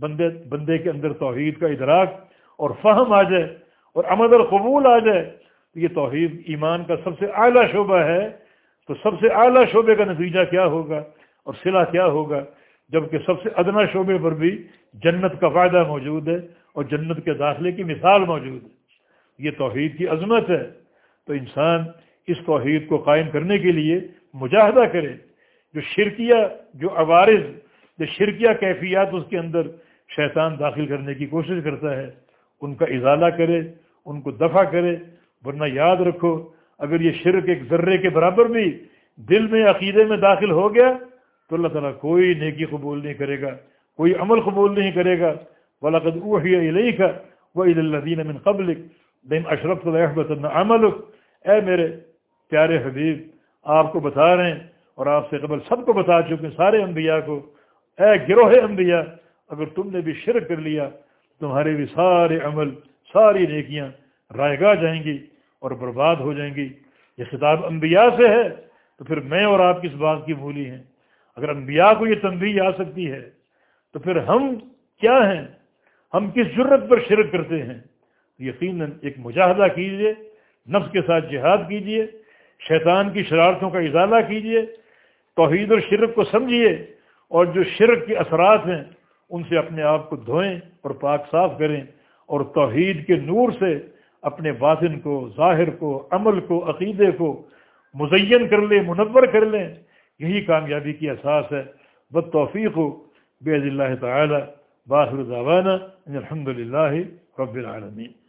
بندے بندے کے اندر توحید کا ادراک اور فہم آ جائے اور عمد القبول آ جائے۔ تو یہ توحید ایمان کا سب سے اعلیٰ شعبہ ہے۔ تو سب سے اعلیٰ شعبے کا نتیجہ کیا ہوگا اور صلح کیا ہوگا؟ جبکہ سب سے ادنا شعبے پر بھی جنت کا فائدہ موجود ہے اور جنت کے داخلے کی مثال موجود ہے۔ یہ توحید کی عظمت ہے۔ تو انسان اس توحید کو قائم کرنے کے لیے مجاہدہ کرے۔ جو شرکیہ، جو عوارض، جو شرکیہ کیفیات اس کے اندر شیطان داخل کرنے کی کوشش کرتا ہے، ان کا ازالہ کرے، ان کو دفع کرے۔ ورنہ یاد رکھو اگر یہ شرک ایک ذرے کے برابر بھی دل میں عقیدے میں داخل ہو گیا تو اللہ تعالیٰ کوئی نیکی قبول نہیں کرے گا، کوئی عمل قبول نہیں کرے گا۔ ولاقد علیہ کا وہ عید اللہ من قبل بین اشرف عمل اے میرے پیارے حبیب، آپ کو بتا رہے ہیں اور آپ سے قبل سب کو بتا چکے سارے انبیاء کو۔ اے گروہ انبیاء، اگر تم نے بھی شرک کر لیا، تمہارے بھی سارے عمل، ساری نیکیاں رائے گاہ جائیں گی۔ اور برباد ہو جائیں گی۔ یہ خطاب انبیاء سے ہے، تو پھر میں اور آپ کس بات کی بھولی ہیں۔ اگر انبیاء کو یہ تنبیہ آ سکتی ہے، تو پھر ہم کیا ہیں؟ ہم کس جرت پر شرک کرتے ہیں؟ یقیناً ایک مجاہدہ کیجیے، نفس کے ساتھ جہاد کیجیے، شیطان کی شرارتوں کا اضالہ کیجیے، توحید اور شرک کو سمجھیے اور جو شرک کے اثرات ہیں، ان سے اپنے آپ کو دھوئیں اور پاک صاف کریں، اور توحید کے نور سے اپنے باطن کو، ظاہر کو، عمل کو، عقیدے کو مزین کر لیں، منور کر لیں، یہی کامیابی کی احساس ہے۔ بد توفیق ہو بے اللہ تعالی باخر الحمد للہ رب العالمین۔